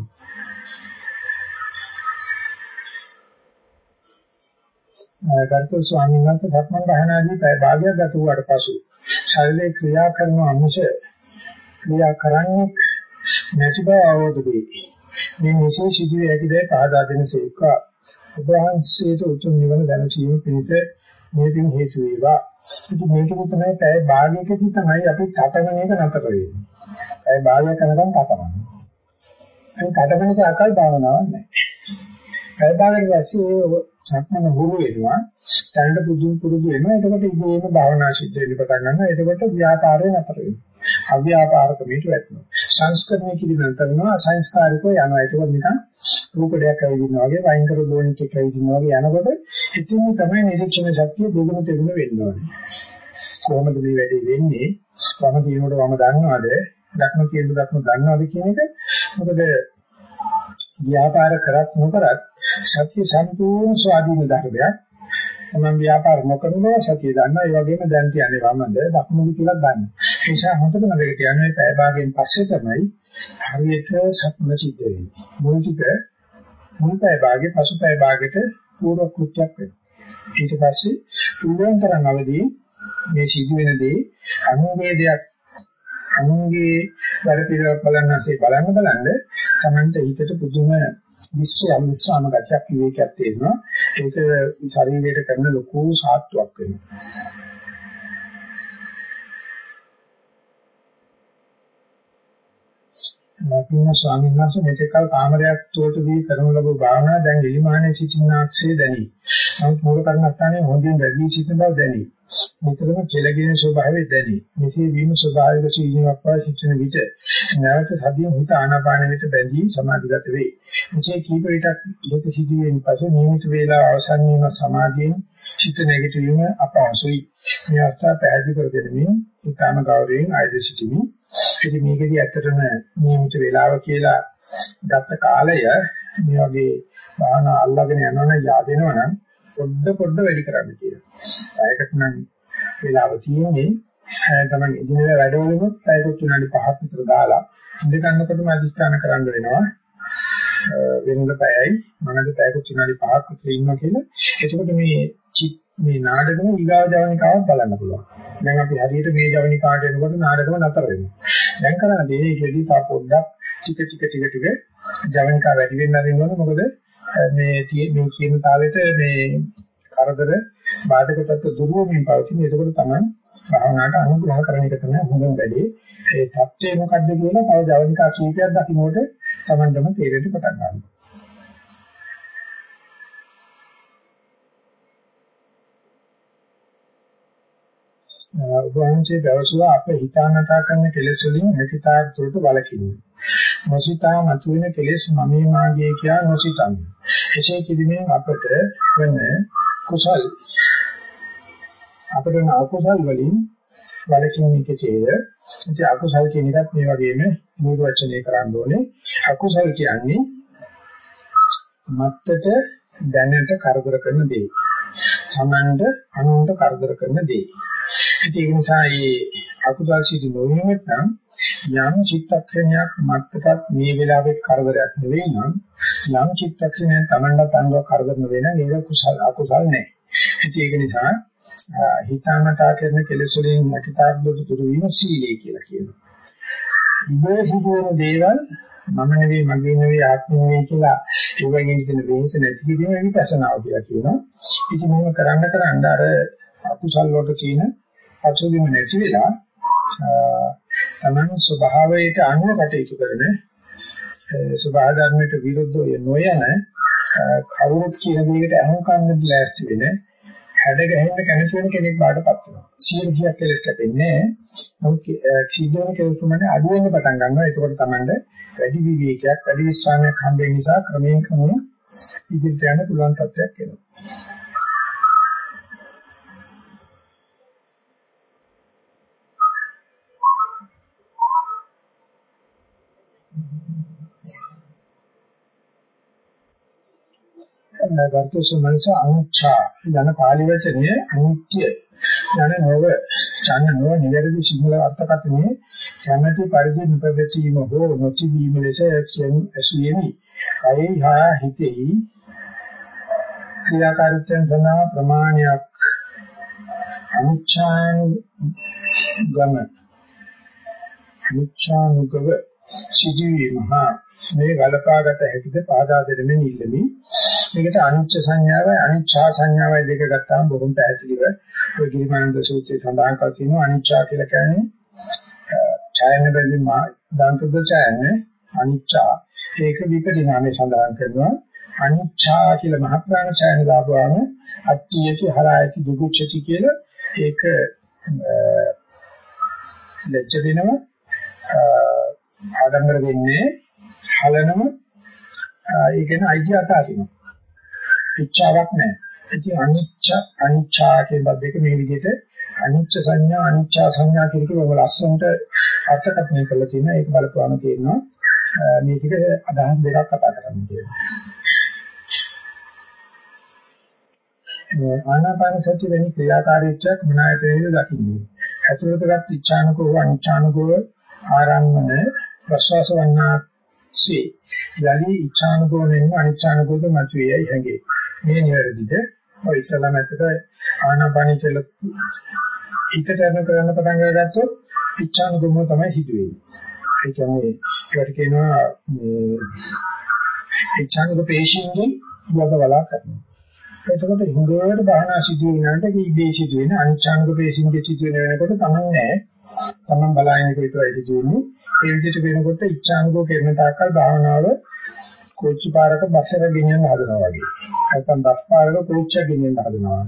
ගරුතර ස්වාමීන් වහන්සේ සක්මන් භාවනාදී පැය භාගයක් ගත වූාට පසු ශරීරේ ක්‍රියා කරන අංශ ක්‍රියා කරන්නේ නැති බව අවබෝධ වේ. මේ විශේෂ සිදුවේ ඇතිදේ පහදා දෙන සේක ඔබ වහන්සේට උතුම් නිවන දැනසීම පිණිස මේ පින් හේතු වේවා. ඉතින් මේක තමයි පැය භාගයකදී තමයි අපි තටමන එක නතර වෙන්නේ. පැය භාගයක් කරනකම් තටමන. ඒ තටමන එක අකල් භාවනාවක් නැහැ. පැය භාගයක් පස්සේ සක්මන හුරු වෙනවා. දැනට පුදුම පුරුදු වෙනවා. එතකොට ඉබේම භාවනා සිද්ධ වෙන්න පටන් ගන්නවා. එතකොට ව්‍යාපාරය නතර වෙනවා. අව්‍යාපාරකමීට වැටෙනවා. සංස්කරණය කිරීම කරනවා අසංස්කාරිකව යනවා. ඒක නිකන් රූපඩයක් ඇවිදිනවා වගේ වයින් කර බෝනික් එක ඇවිදිනවා වගේ යනකොට ඉතින් තමයි නිරීක්ෂණ ශක්තිය දෙගුණ තෙගුණ වෙන්න ඕනේ. කොහොමද මේ වැඩේ වෙන්නේ? වම කියනකොට වම දන්නවද? දක්න කියනකොට දක්න දන්නවද කියන එක? මොකද ව්‍යාපාර කරත් නොකරත් සත්‍ය සම්පූර්ණ ස්වාධීන ධර්මයක්. තමන් ව්‍යාපාර නොකරනවා සතිය දන්නවා. ඒ වගේම දැන් කියන්නේ වමද දකුණුද කියලා දන්නවා. ඒ නිසා හොඳට මතක තියාගන්න පැය භාගයෙන් පස්සේ තමයි හරියට සත්‍ය සිද්ධ වෙන්නේ. මුල් ටික මුල් පැය භාගයේ පසු පැය භාගයට පූර්ව කෘත්‍යයක් වෙනවා. ඊට පස්සේ පුළුවන් තරම් අවදී මේ සිදුවෙන දේ අනුගේ දෙයක් අනුගේ වැඩ පිළිවෙල බලන්නසේ බලන්න බලන්න තමන්ට හිතට පුදුම විශ්ව විශ්වාම ගතියක් විවේකයක් තියෙනවා ඒක ශරීරයට කරන ලොකු සාත්‍යක් වෙනවා පින්න ස්වාමීන් වහන්සේ මෙතෙක් කල කාමරයක් තුවට දී කරනු ලබු භාවනාව දැන් එලිමානේ සිටිනාක්ෂේ දැනි. නමුත් මූල කර්මස්ථානයේ හොඳින් වැඩි සිටින බව දැනි. මෙතරම කෙලගෙන ස්වභාවය දැනේ. මෙසේ වීම ස්වභාවික සීලයක් වා ශික්ෂණ විට නැවත සතිය හිත ආනාපාන විට බැඳී සමාධිගත වේ. මෙසේ කීප විටක් ඉහත සිදුවෙන පසු නියමිත වේලාව අවසන් වීම සමාධියෙන් චිත්ත නැගිටවීම අපහසුයි. මේ අවස්ථාව පැහැදිලි කර දෙමින් ඊටම ගෞරවයෙන් ආයද සිටිමි. ඉතින් මේකදී ඇත්තටම නියමිත වේලාව කියලා ගත කාලය මේ වගේ බාහන අල්ලගෙන යනවනම් yaadෙනවනම් පොඩ පොඩ වැඩි කරන්න කියලා. පැයකට නම් වෙලාව තියෙන්නේ තමයි ඉදිරියට වැඩවලුත් පැයකට විනාඩි 5ක් විතර දාලා ඉඳ ගන්නකොටම අදිස්ථාන කරන්න වෙනවා වෙනද පැයයි මනද පැයකට විනාඩි 5ක් විතර ඉන්නවා කියලා එතකොට මේ මේ නාඩගම ඊගාව ජවනිකාවක් බලන්න පුළුවන්. දැන් අපි හරියට මේ ජවනිකාට එනකොට නාඩගම නතර වෙනවා. දැන් කරන්නේ මේ ඉතිරි තා පොඩ්ඩක් ටික ටික ටික ටික ජවනිකා වැඩි වෙන්න ආරම්භ මොකද මේ මේ කියන තාලෙට මේ කරදර බාධක තත්ත්ව දුරුවමින් පවතින. ඒකවල තමයි භාවනාවට අනුග්‍රහ කරන එක තමයි හොඳම වැඩේ. ඒ தත්ත්වය මොකද්ද කියලා තව ජවනිකා කීපයක් දකින්නකොට Tamandම තේරෙන්න පටන් ගන්නවා. උපවංශයේ දවසුවා අප හිතානතා කරන කෙලෙස් වලින් හැකිතා දුරට වළකින්න. නොසිතා මතුවෙන කෙලෙස් මමේ මාගේ කියා නොසිතන්න. එසේ කිරීමෙන් අපට වෙන කුසල් අපිට වෙන අකුසල් වලින් වලකින් එකේද ඉතින් අකුසල් කියන එකත් මේ වගේම නිර්වචනය කරන්න ඕනේ. අකුසල් කියන්නේ මත්තට දැනට කරදර කරන දේ. සමන්ට අනුන්ට කරදර කරන දේ. ඉතින් ඒ නිසා මේ අකුසල් සිදු නොවීමත් නම් යම් චිත්තක්ෂණයක් මත්තටත් මේ වෙලාවෙත් කරදරයක් නෙවෙයි නම් යම් චිත්තක්ෂණයක් Tamanට අංගව කරදර වෙන මේක කුසල අකුසල නැහැ. ඉතින් ඒක නිසා හිතාමතා කරන කෙලෙස් වලින් අකිතාබ්බට දුරු වීම සීලය කියලා කියනවා. ඉබේ සිදුවන දේවල් මම නෙවෙයි මගේ නෙවෙයි ආත්මෙ නෙවෙයි කියලා ඒවගෙන් කියන වෙනස නැති කිරීම විපස්සනාව කියලා කියනවා. ඉතින් මොන කරන්න කරන්න අර අකුසල් වලට තියෙන අසුබිම නැති වෙලා තමන් ස්වභාවයට අනුව කටයුතු කරන ස්වභාව ධර්මයට විරුද්ධව නොයන කවුරුත් කියන දෙයකට අහුම්කන්න ලෑස්ති වෙන හැඩ ගැහෙන්න කැමති වෙන කෙනෙක් බාටපත් වෙනවා. 100ක් කෙලස් කැපෙන්නේ නමුත් සීදෝන කෙලස් ප්‍රමාණය අඩු වෙන්න පටන් ගන්නවා. ඒකෝට තමයි වැඩි විවේකයක්, වැඩි විශ්වාසයක් හම්බෙන නිසා ක්‍රමයෙන් ක්‍රමයෙන් ඉදිරියට යන්න පුළුවන් තත්ත්වයක් එනවා. ගර්ථ සමනස අනුච්ඡා යන පාලි වචනය අනිත්‍ය යන නව යන නව නිවැරදි සිංහල අර්ථකථනයේ කැමැති පරිදි නිපදවීම හෝ නොතිබීම ලෙස කියන ඇසුයේමි. කයෙහි හා හිතෙහි ක්‍රියාකාරීත්වයන් සඳහා ප්‍රමාණයක් අනිච්ඡාන් ගම අනිච්ඡානුගව සිදුවීම හා මේ ගලපාගත හැකිද පාදා දෙමින් ඉල්ලමි. මේකට අනිච්ච සංඥාවයි අනිච්චා සංඥාවයි දෙක ගත්තාම බොහොම පැහැදිලිව ඔය ගිරිමානන්ද සූත්‍රයේ සඳහන් කර තියෙනවා. අනිච්චා කියලා කියන්නේ ඡායන බැඳි මා දන්තද ඡායන අනිච්චා ඒක විපරිණාමය සඳහන් කරනවා. අනිච්චා කියලා මහ ප්‍රාණ ඡායන දාපුවාම අට්ඨියති හරායති දුක්ඛති කියලා ඒක ලැජ්ජ වෙනවා ආඩම්බර වෙන්නේ හලනම ඒකෙන අයිතිය අතාරිනවා. ඉච්ඡාවක් නැහැ. ඉතින් අනිච්ච අනිච්චා කියන දෙක මේ විදිහට අනිච්ච සංඥා අනිච්චා සංඥා කියන එක ලස්සනට අර්ථකථනය කරලා තියෙනවා. ඒක බලපුවාම තේරෙනවා මේ ටික අදහස් දෙකක් කතා කරන්න කියලා. ආනාපාන සති වෙනි ක්‍රියාකාරීත්වයක් මනායතේද දකින්නේ. ඇතුළතගත් ඉච්ඡානකෝ අනිච්ඡානකෝ ආරම්මන ප්‍රසවාස වන්නාසේ යලි ඉච්ඡානකෝ නෙන්න අනිච්ඡානකෝද මතුවේයි හැඟේ. මේ නිවැරදිද? ඔය ඉස්සලම ඇත්තට ආනාපානි කියලා හිතට යන කරන්න පටන් අරගත්තොත් ඉච්ඡානුගම තමයි හිතුවේ. ඒ කියන්නේ ඒකට කියනවා මේ ඉච්ඡානුග පේශින්ගෙන් වගවලා කරනවා. එතකොට හොඳට බහනා සිදු වෙනාට ඒ ඉබේ සිදු වෙන අනිච්ඡානුග පේශින්ගේ සිදු වෙන වෙනකොට තමයි නෑ. තමන් බලාගෙන ඉන්න විතරයි සිදු වෙන්නේ. ඒ විදිහට වෙනකොට ඉච්ඡානුග කරන තාක්කල් භාවනාව කෝච්චි පාරක බස් එක ගෙනියන්න හදනවා වගේ. නැත්නම් බස් පාරක කෝච්චිය ගෙනියන්න හදනවා.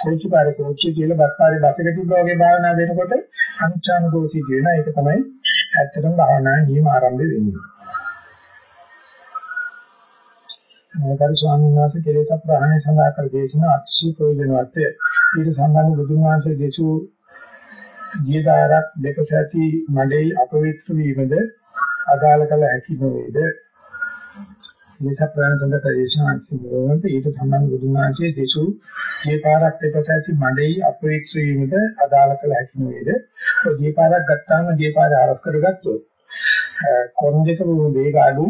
කෝච්චි පාරේ කෝච්චිය කියලා බස් පාරේ බස් එක තිබ්බා වගේ භාවනා දෙනකොට අනිච්ඡානුකෝසී කියන එක තමයි ඇත්තටම භාවනා නියම ආරම්භ වෙන්නේ. මොකද ස්වාමීන් වහන්සේ කෙලෙස් ප්‍රහාණය සඳහා කර දේශනා අතිශය ප්‍රයෝජනවත් ඊට සම්බන්ධ බුදුන් වහන්සේ දේශු ජීදාරක් දෙකසති මඩේ අපවිත්‍ර වීමද අදාළ කළ හැකි නොවේද මේක ප්‍රාණ සඳ ප්‍රදේශාන්ති මොනවද ඊට සම්බන්ධ බුදුන් වහන්සේ දෙසු මේ පාරක් දෙපසැසි මඩේ අපේක්ෂ වීමද අදාළ කළ හැකි නේද? ඔය මේ පාරක් ගත්තාම මේ පාර ආරස් කරගත්තොත් කොන් දෙක වේග අඩු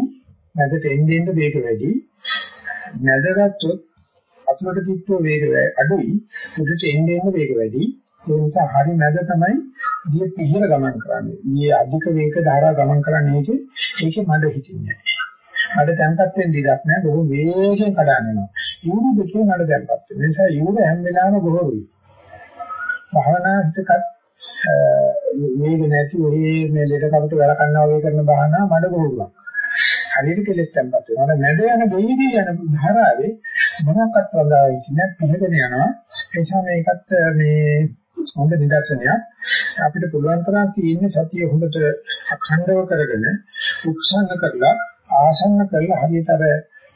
නැදට එන්නේ එන්න වේග වැඩි නැද ගත්තොත් අතුලට කිට්ටෝ වේග අඩුයි උඩට එන්නේ එන්න වේග වැඩි ඒ නිසා හරි නැද තමයි දිය පිහිර ගමන් කරන්නේ. මේ අධික වේග ධාරා ගමන් කරන්නේ ඒකේ මඩ හිටින්නේ නැහැ. මඩ තැන්පත් වෙන්න ඉඩක් නැහැ. බොහෝ වේගෙන් කඩන්න යනවා. යූරු දෙකේ මඩ තැන්පත් වෙනවා. ඒ නිසා යූරු හැම වෙලාවෙම ගොහරුයි. භාවනා හිතකත් වේග නැති ඔය මේ ලෙඩ කපට වැල කන්නා වගේ කරන භාවනා මඩ ගොහරුවක්. හරියට කෙලෙස් තැන්පත් වෙනවා. මැද යන දෙවිදී යන ධාරාවේ මොනක්වත් වදායි කියන්නේ පිළිගෙන යනවා. ඒ නිසා මේකත් මේ හොඳ නිදර්ශනයක් අපිට පුළුවන් තරම් තියෙන්නේ සතිය හොඳට අඛණ්ඩව කරගෙන උත්සන්න කරලා ආසන්න කරලා හරියට අර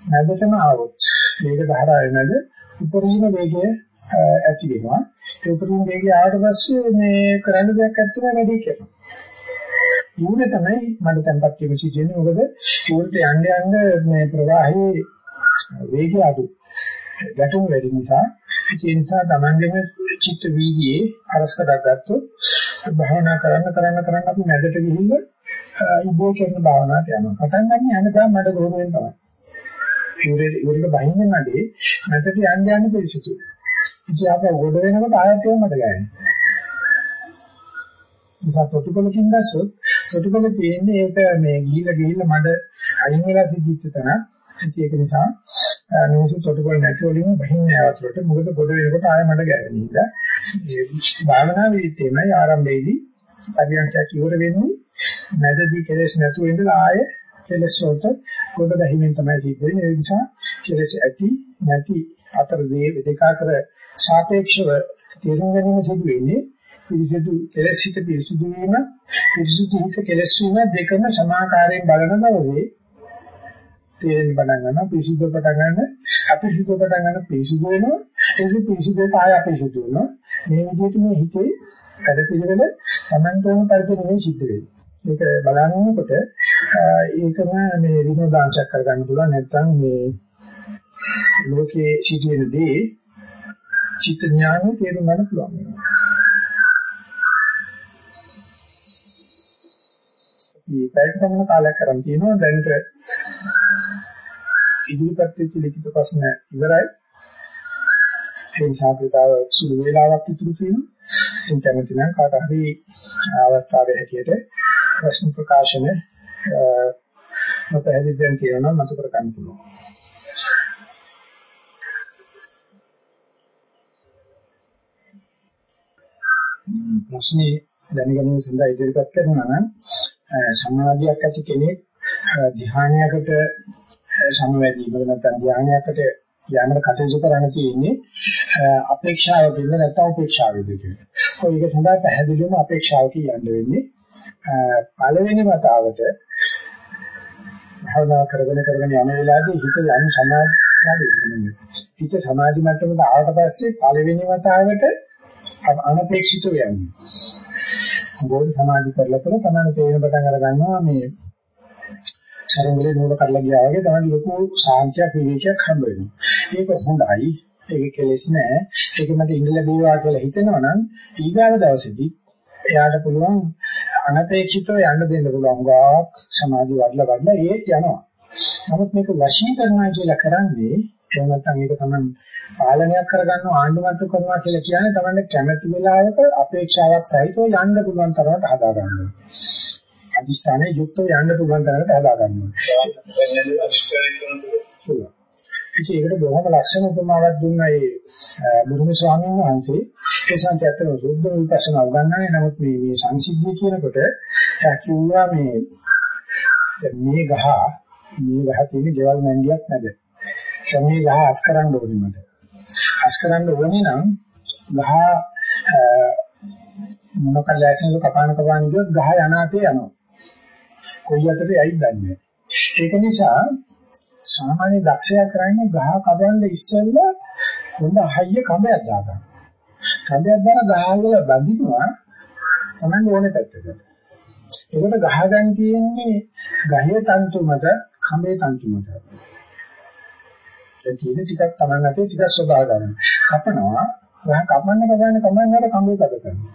මැදටම ආවොත් මේක ධාරාවේ මැද උපරිම වේගය ඇති වෙනවා. ඒ උපරිම වේගය ආවට පස්සේ මේ කරන්න දෙයක් නැත්නම් වැඩි කරනවා. ඌනේ තමයි මට tempat එක සිදුවෙන්නේ. මොකද ඌල්ට යන්න යන්න මේ ප්‍රවාහයේ වේගය අඩු ගැටුම් වැඩි නිසා ඒ නිසා තමන්ගේම චිත්ත වීදියේ අරස්කඩක් ගත්තොත් භාවනා කරන්න කරන්න කරන්න අපි මැදට ගිහිල්ලා ඉබෝ කරන භාවනාවට යනවා. පටන් ගන්න හැමදාම මට ගොනුවෙන් තමයි. ඉවරේ ඉවරක බහින්නේ නැදී නැතට යන්න යන්න පිළිසිතු. ඉතින් ආපහු ගොඩ වෙනකොට ආයෙත් ඒක මට ගෑනේ. නිසා තොටුපළකින් දැස්සොත් තොටුපළ තියෙන්නේ ඒක මේ ගිහිල්ලා ගිහිල්ලා මඩ අයින් වෙලා සිද්ධිච්ච තැන. ඉතින් ඒක නිසා මිනිස්සු තොටුපළ නැති වලින් බහින්නේ ආවතුරට මොකද පොඩ වෙනකොට ආයෙ මඩ ගෑවෙනින්ද. ඒ භාවනා විදිහේමයි ආරම්භයේදී පරියන්ඛයක් ඉවර වෙන්නේ නැදදී කෙලෙස් නැතුව ඉඳලා ආයෙ කෙලෙස් වලට කොට බැහිමින් තමයි සිද්ධ වෙන්නේ. ඒ නිසා කෙලෙස් ඇති නැති අතර දෙක අතර සාපේක්ෂව තේරුම් ගැනීම සිදු වෙන්නේ පිරිසිදු කෙලෙස් හිත පිරිසිදු වීම පිරිසිදු හිත කෙලෙස් වීම දෙකම සමාකාරයෙන් බලන දවසේ තේරෙන්න පටන් ගන්නවා. පිරිසිදු පටන් ගන්න අපිරිසිදු පටන් ගන්න පිරිසිදු වෙනවා. ඒක පිරිසිදු කාය අපිරිසිදු වෙනවා. මේ විදිහට මේ හිතේ වැඩ පිළිවෙල Tamanට ඕන පරිදි නෙවෙයි සිද්ධ වෙන්නේ. ඒක බලනකොට ඒකම මේ විනෝදාංශයක් කරගන්න පුළුවන්. නැත්නම් මේ ලෝකයේ සිදුවෙන දේ චිත්ත ඥානෙ තේරුම් ගන්න පුළුවන්. වෙනවා මේ පැයක පමණ කාලයක් කරන් තියෙනවා. දැනට ඉදිරිපත් වෙච්ච ලිඛිත ප්‍රශ්න ඉවරයි. ඒ නිසා අපිටව සුළු වේලාවක් ඉතුරු තියෙනවා. ඉතින් කැමති නම් කාට හරි අවස්ථාවේ හැටියට ප්‍රශ්න ප්‍රකාශන මත හැදින් තියෙනවා මත කර ගන්න පුළුවන් ප්‍රශ්නේ දැනගැනීම සඳහා ඉදිරිපත් කරනවා නම් සමාධියක් ඇති කෙනෙක් ධ්‍යානයකට සමවැදීම නැත්නම් ධ්‍යානයකට යෑමකට කටයුතු කරන්න තියෙන්නේ අපේක්ෂාව දෙන්න නැත්නම් උපේක්ෂාවද කියලා. කොයි එක සඳහා පැහැදිලිවම අපේක්ෂාව කියන්න වෙන්නේ. පළවෙනි වතාවට භාවනා කරගෙන කරගෙන යන වෙලාවේදී හිත යම් සමාධියක් හිත සමාධි මට්ටමට ආවට පස්සේ පළවෙනි වතාවට අනපේක්ෂිතව යන්නේ. බෝධි සමාධි කරලා කරලා තමයි තේරෙන පටන් අර ගන්නවා මේ සරංගලේ නෝඩ කරලා ගියා වගේ තමයි ලොකු සාන්තියක් විවේකයක් හම්බ වෙනවා. ඒක හොඳයි. ඒක කෙලෙස් නෑ. ඒක මට ඉඳ ලැබුවා කියලා හිතනවනම් ඊගාව දවසේදී එයාට පුළුවන් අනපේක්ෂිතව යන්න දෙන්න පුළුවන් ගාක් සමාධි වඩලා වඩලා ඒත් යනවා. නමුත් මේක වශී කරනවා කියලා කරන්නේ එහෙම නැත්නම් ඒක තමයි පාලනයක් කරගන්න ආණ්ඩුමත්තු කරනවා කියලා කියන්නේ තමයි කැමැති වෙලාවක අපේක්ෂාවක් සහිතව යන්න පුළුවන් තරමට හදා ගන්නවා. අදිස්ථානයේ යුක්තව යන්න පුළුවන් තරමට හදා ගන්නවා. ඒකට බොහොම ලස්සන උපමාවක් දුන්නා ඒ බුදුම ස්වාමීන් වහන්සේ ඒ සංසය අතර සුද්ධ විපස්සනා උගන්වන්නේ නමුත් මේ මේ සංසිද්ධිය කියනකොට කිව්වා මේ මේ ගහ මේ ගහ තියෙන ගෙවල් මැන්ඩියක් නැද. මේ ගහ අස් කරන්න ඕනේ මට. අස් කරන්න ඕනේ නම් ගහ මොනක ලෑස්තිව කපාන කපාන ගියොත් ගහ යනාතේ යනවා. කොයි අතරේ යයිද දන්නේ ඒක නිසා සාමාන්‍ය දක්ෂයා කරන්නේ ගහ කපන්න ඉස්සෙල්ලා හොඳ හයිය කඹයක් දාගන්න. කඹයක් දාලා ගහ වල බඳිනවා තමයි ඕනේ පැත්තට. ඒකට ගහගන් තියෙන්නේ ගහේ තන්තු මත කඹේ තන්තු මත. ඒ තියෙන ටිකක් Taman අතේ ටිකක් ස්වභාව ගන්න. කපනවා, ගහ කපන්න කපන්න කමෙන් අර සම්බුත් අද කරනවා.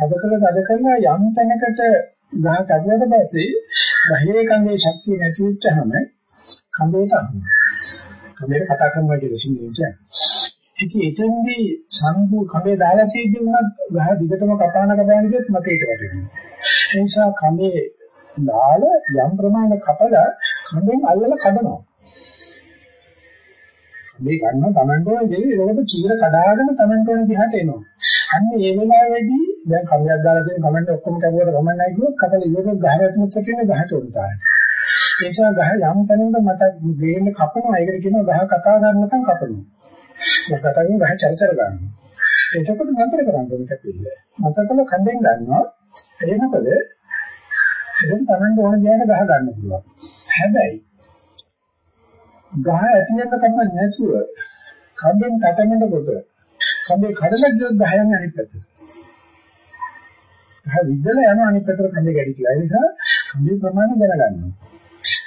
අද කළ අද කරන යම් තැනකට ගහ කැඩුවට පස්සේ ගහේ කඳේ ශක්තිය නැති වෙච්චහම කඳේට අහුවෙනවා. කඳේට කතා කරනවා කියලා සිංහලෙන් කියන්නේ. ඉතින් එතෙන්දී සම්පූ කඳේ දාලා තියෙද්දි උනත් ගහ දිගටම කපාන කපාන ගියත් මතේට වැටෙනවා. ඒ නිසා කඳේ දාලා යම් ප්‍රමාණයක් කපලා කඳෙන් අල්ලලා කඩනවා. මේ ගන්න තමන්ටෝන දෙවි ඒකට චීර කඩාගෙන තමන්ටෝන දිහාට එනවා. අන්න ඒ වෙලාවේදී දැන් කමියක් දාලා තියෙන කමෙන්ට් ඔක්කොම කැපුවට කමෙන්ට් නැහැ කිව්වොත් කතල ඉවරට ගහ ඇතුළත තියෙන ගහට උන්ටායි. ඒ නිසා ගහ යම් තැනකට මට ගේන්න කපනවා ඒකට කියනවා ගහ කතා කරනකම් කපනවා. ඒක කතාවෙන් ගහ චරිචර ගන්නවා. එතකොට නතර කරන්න ඕනේ කැපිල්ල. නතර කළ කන්දෙන් ගන්නවා. ඒ මොකද එතෙන් තමන්ට ඕන දෙයකට ගහ ගන්න පුළුවන්. හැබැයි ගහ ඇතිවෙන්න කමක් නැතුව කන්දෙන් තටමනකොට කන්දේ කඩලා ගියොත් ගහ යන්නේ අනිත් පැත්තට. ගහ විදලා යන අනිත් පැත්තට කන්දේ ගැටිලා. ඒ නිසා කන්දේ ප්‍රමාණය දැනගන්නවා.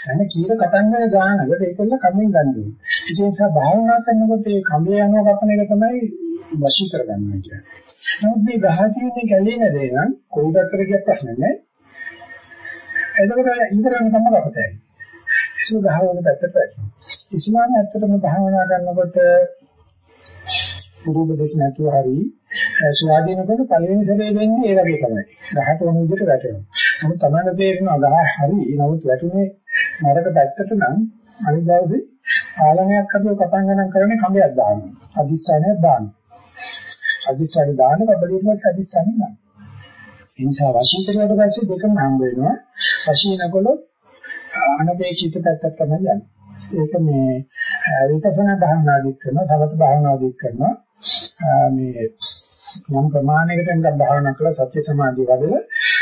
එන්න කීර කතන්නේ ගානකට ඒකල්ල කමෙන් ගන්න ඕනේ. ඒ නිසා භාවනා කරනකොට මේ කඹේ යනවා කපන එක තමයි වශී කරගන්නවා කියන්නේ. නමුත් මේ ගහ තියෙන්නේ කැලේ නැදේ නම් කොයි පැත්තට ගියත් ප්‍රශ්න නැහැ. එතකොට ඉන්ද්‍රයන් තමයි අපතේ. ඒක ගහ වල පැත්තට වැටෙනවා. ඉස්ලාම ඇත්තටම භාවනා කරනකොට පුරුපදේශ නැතුව හරි ස්වාධීනකොට පළවෙනි සැරේ වෙන්නේ ඒ වගේ තමයි. ගහට ඕන විදිහට වැටෙනවා. නමුත් තමයි තේරෙනවා ගහ හරි. නමුත් වැටුනේ නරක පැත්තට නම් අනිත් දවසේ පාලනයක් අතව කපන් ගණන් කරන්නේ කඹයක් දානවා. අදිෂ්ඨානයක් දානවා. අදිෂ්ඨානය දාන කබලියට පස්සේ අදිෂ්ඨානය දානවා. ඒ නිසා වශී කරුවාට පස්සේ දෙකම හම්බ වෙනවා. වශී නකොලොත් අනපේක්ෂිත පැත්තක් තමයි යන්නේ. ඒක මේ විපස්සනා භාවනාදිත් කරනවා, සමත භාවනාදිත් කරනවා. මේ යම් ප්‍රමාණයකට නිකන් භාවනා කළා සත්‍ය සමාධිය වඩලා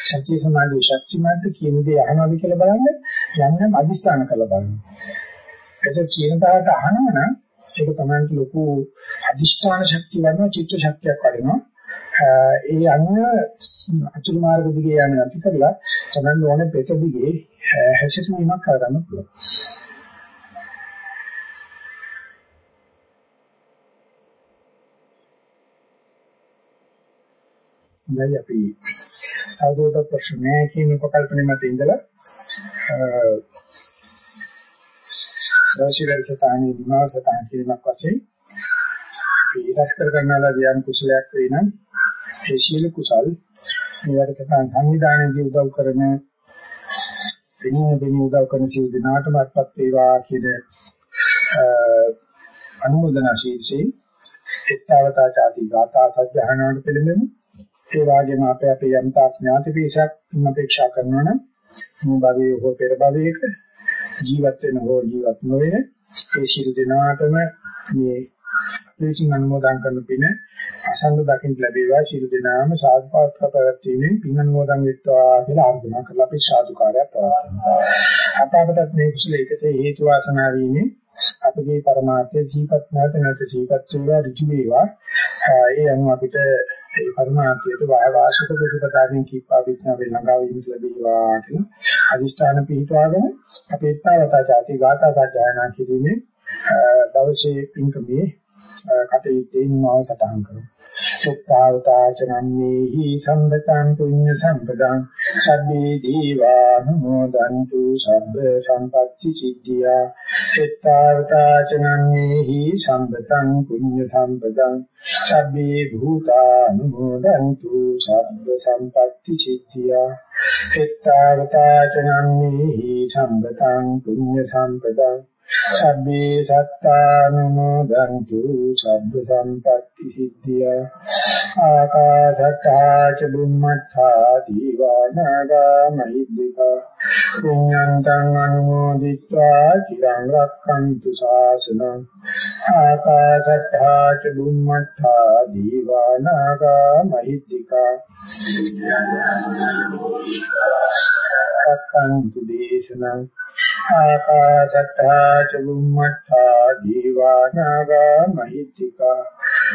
සත්‍ය සමාධිය ශක්තිමත් කියන දේ අහනවාද කියලා බලන්න යම් යම් අදිස්ථාන කරලා බලන්න. ඒක කියන තාලට අහනවනම් ඒක තමයි ලොකු අදිස්ථාන ශක්තිය වගේ චිත්ත ශක්තියක් වඩනවා. ඒ අනුව අචුරු මාර්ග දිගේ යන්නේ නැති කරලා තමයි ඕනේ පෙත දිගේ හැසිරීමක් කරගන්න පුළුවන්. දැන් අපි තවදුරටත් ප්‍රශ්න නැහැ කියන උපකල්පනෙ මත ඉඳලා දවසේ වැඩසටහනේ විමාව සටහන් කිරීමක් වශයෙන් අපි රැස් කර ගන්නාලා දියම් කුසලයක් වේ නම් ඒ සීල කුසල් මේ වැඩසටහන් සංවිධානයේදී උදව් කරන දෙනිය දෙනිය උදව් කරන සියලු දෙනාටම අත්පත් වේවා කියන අනුමೋದනා ශීර්ෂයෙන් එක්තාවතා ചാති ගාථා සජ්ජහනාවට පිළිමෙමු ඒ වගේම අපේ අපේ යම්තා ඥාති පිටසක් අපේක්ෂා කරනවා නම් මේ භවයේ හෝ පෙර භවයක ජීවත් වෙන හෝ ජීවත් නොවන ඒ ශිරු දිනාටම මේ ප්‍රේෂින් අනුමෝදන් කරන පින අසංග දකින්න ලැබේවා ශිරු දිනාම සාධපාත්‍ර පැවැත්වීමෙන් පින් අනුමෝදන් වෙත්වා කියලා ආර්දනා කරලා අපි සාදුකාරයක් පවත්වනවා. අපකට මේ කුසල එකසේ හේතු වාසනා වීමේ අපගේ પરමාර්ථය ජීවත් නැවත නැවත ජීවත් වේවා ඍජු වේවා. ඒ අනුව අපිට ඒ පරමාර්ථයට වායවාසක ප්‍රතිපදාවෙන් කීපා විඥාන වේ ළඟා වීමට ලැබේවා කියන අදිෂ්ඨාන පිහිටවාගෙන අපේ ඉස්තාවතා ಜಾති ගාථා සජ්ජායනා කිරීමේ දවසේ පින්කමේ කටයුත්තේ නිමාව සටහන් කරමු. සුත්තාවතා චනම්මේහි සම්බතං පුඤ්ඤ සම්පදං සබ්බේ දීවා නමෝදන්තු සබ්බ සම්පත්‍ති සිද්ධියා සත්තාවතාචනම්මේහි සම්පතං පුඤ්ඤ සම්පදං සබ්බේ භූතානුමෝදන්තු සබ්බ සම්පත්‍ති සිද්ධියා සත්තාවතාචනම්මේහි සම්පතං පුඤ්ඤ සම්පදං සබ්බේ සත්තානුමෝදන්තු සබ්බ සම්පatti සිද්ධිය. ආකාශත්තා ච බුම්මත්තා දීවානාගා මහිද්దికා. පුඤ්ඤන්තං අනුමෝදිත්වා චිරං රක්ඛන්තු ශාසනං ආකාශත්තා ච බුම්මත්තා දීවානාගා මහිද්దికා. රක්ඛන්තු දේශනං. ආකාශත්තා ච බුම්මත්තා දීවානාගා මහිත්‍තිකා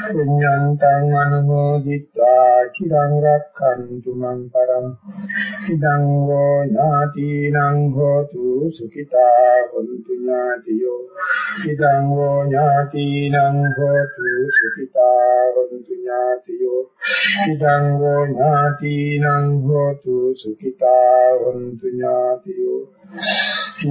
පුඤ්ඤන්තං අනුමෝදිत्वा චිරං රක්ඛන්තු මං පරං ඉදං වෝ ඥාතිනං හෝතු සුඛිතා හොන්තු ඥාතියෝ. ඉදං වෝ ඥාතිනං හෝතු සුඛිතා හොන්තු ඥාතියෝ. ඉදං වෝ ඥාතිනං හෝතු සුඛිතා හොන්තු ඥාතියෝ.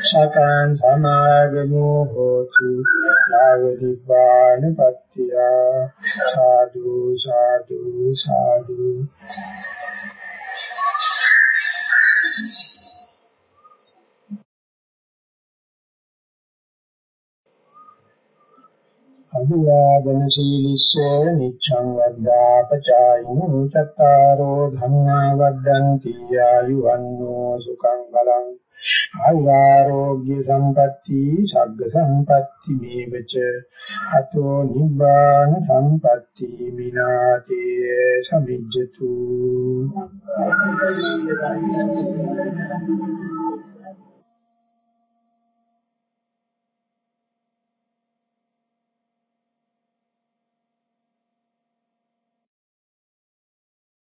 සතං සමාගමෝ හෝතු. නාවදිපාන පත්‍තිය සාදු සාදු සාදු. අභිවාදන සීලිස්ස නිච්ඡං වද්දා පචායිනෝ චත්තාරෝ ධම්මා වද්දන්ති. ආයුවන්නෝ සුඛං බලං ආයුරෝග්‍ය සම්පatti සග්ග සම්පatti මේවච. අතෝ නිබ්බාන සම්පatti විනාතේ සමිජ්ජතු.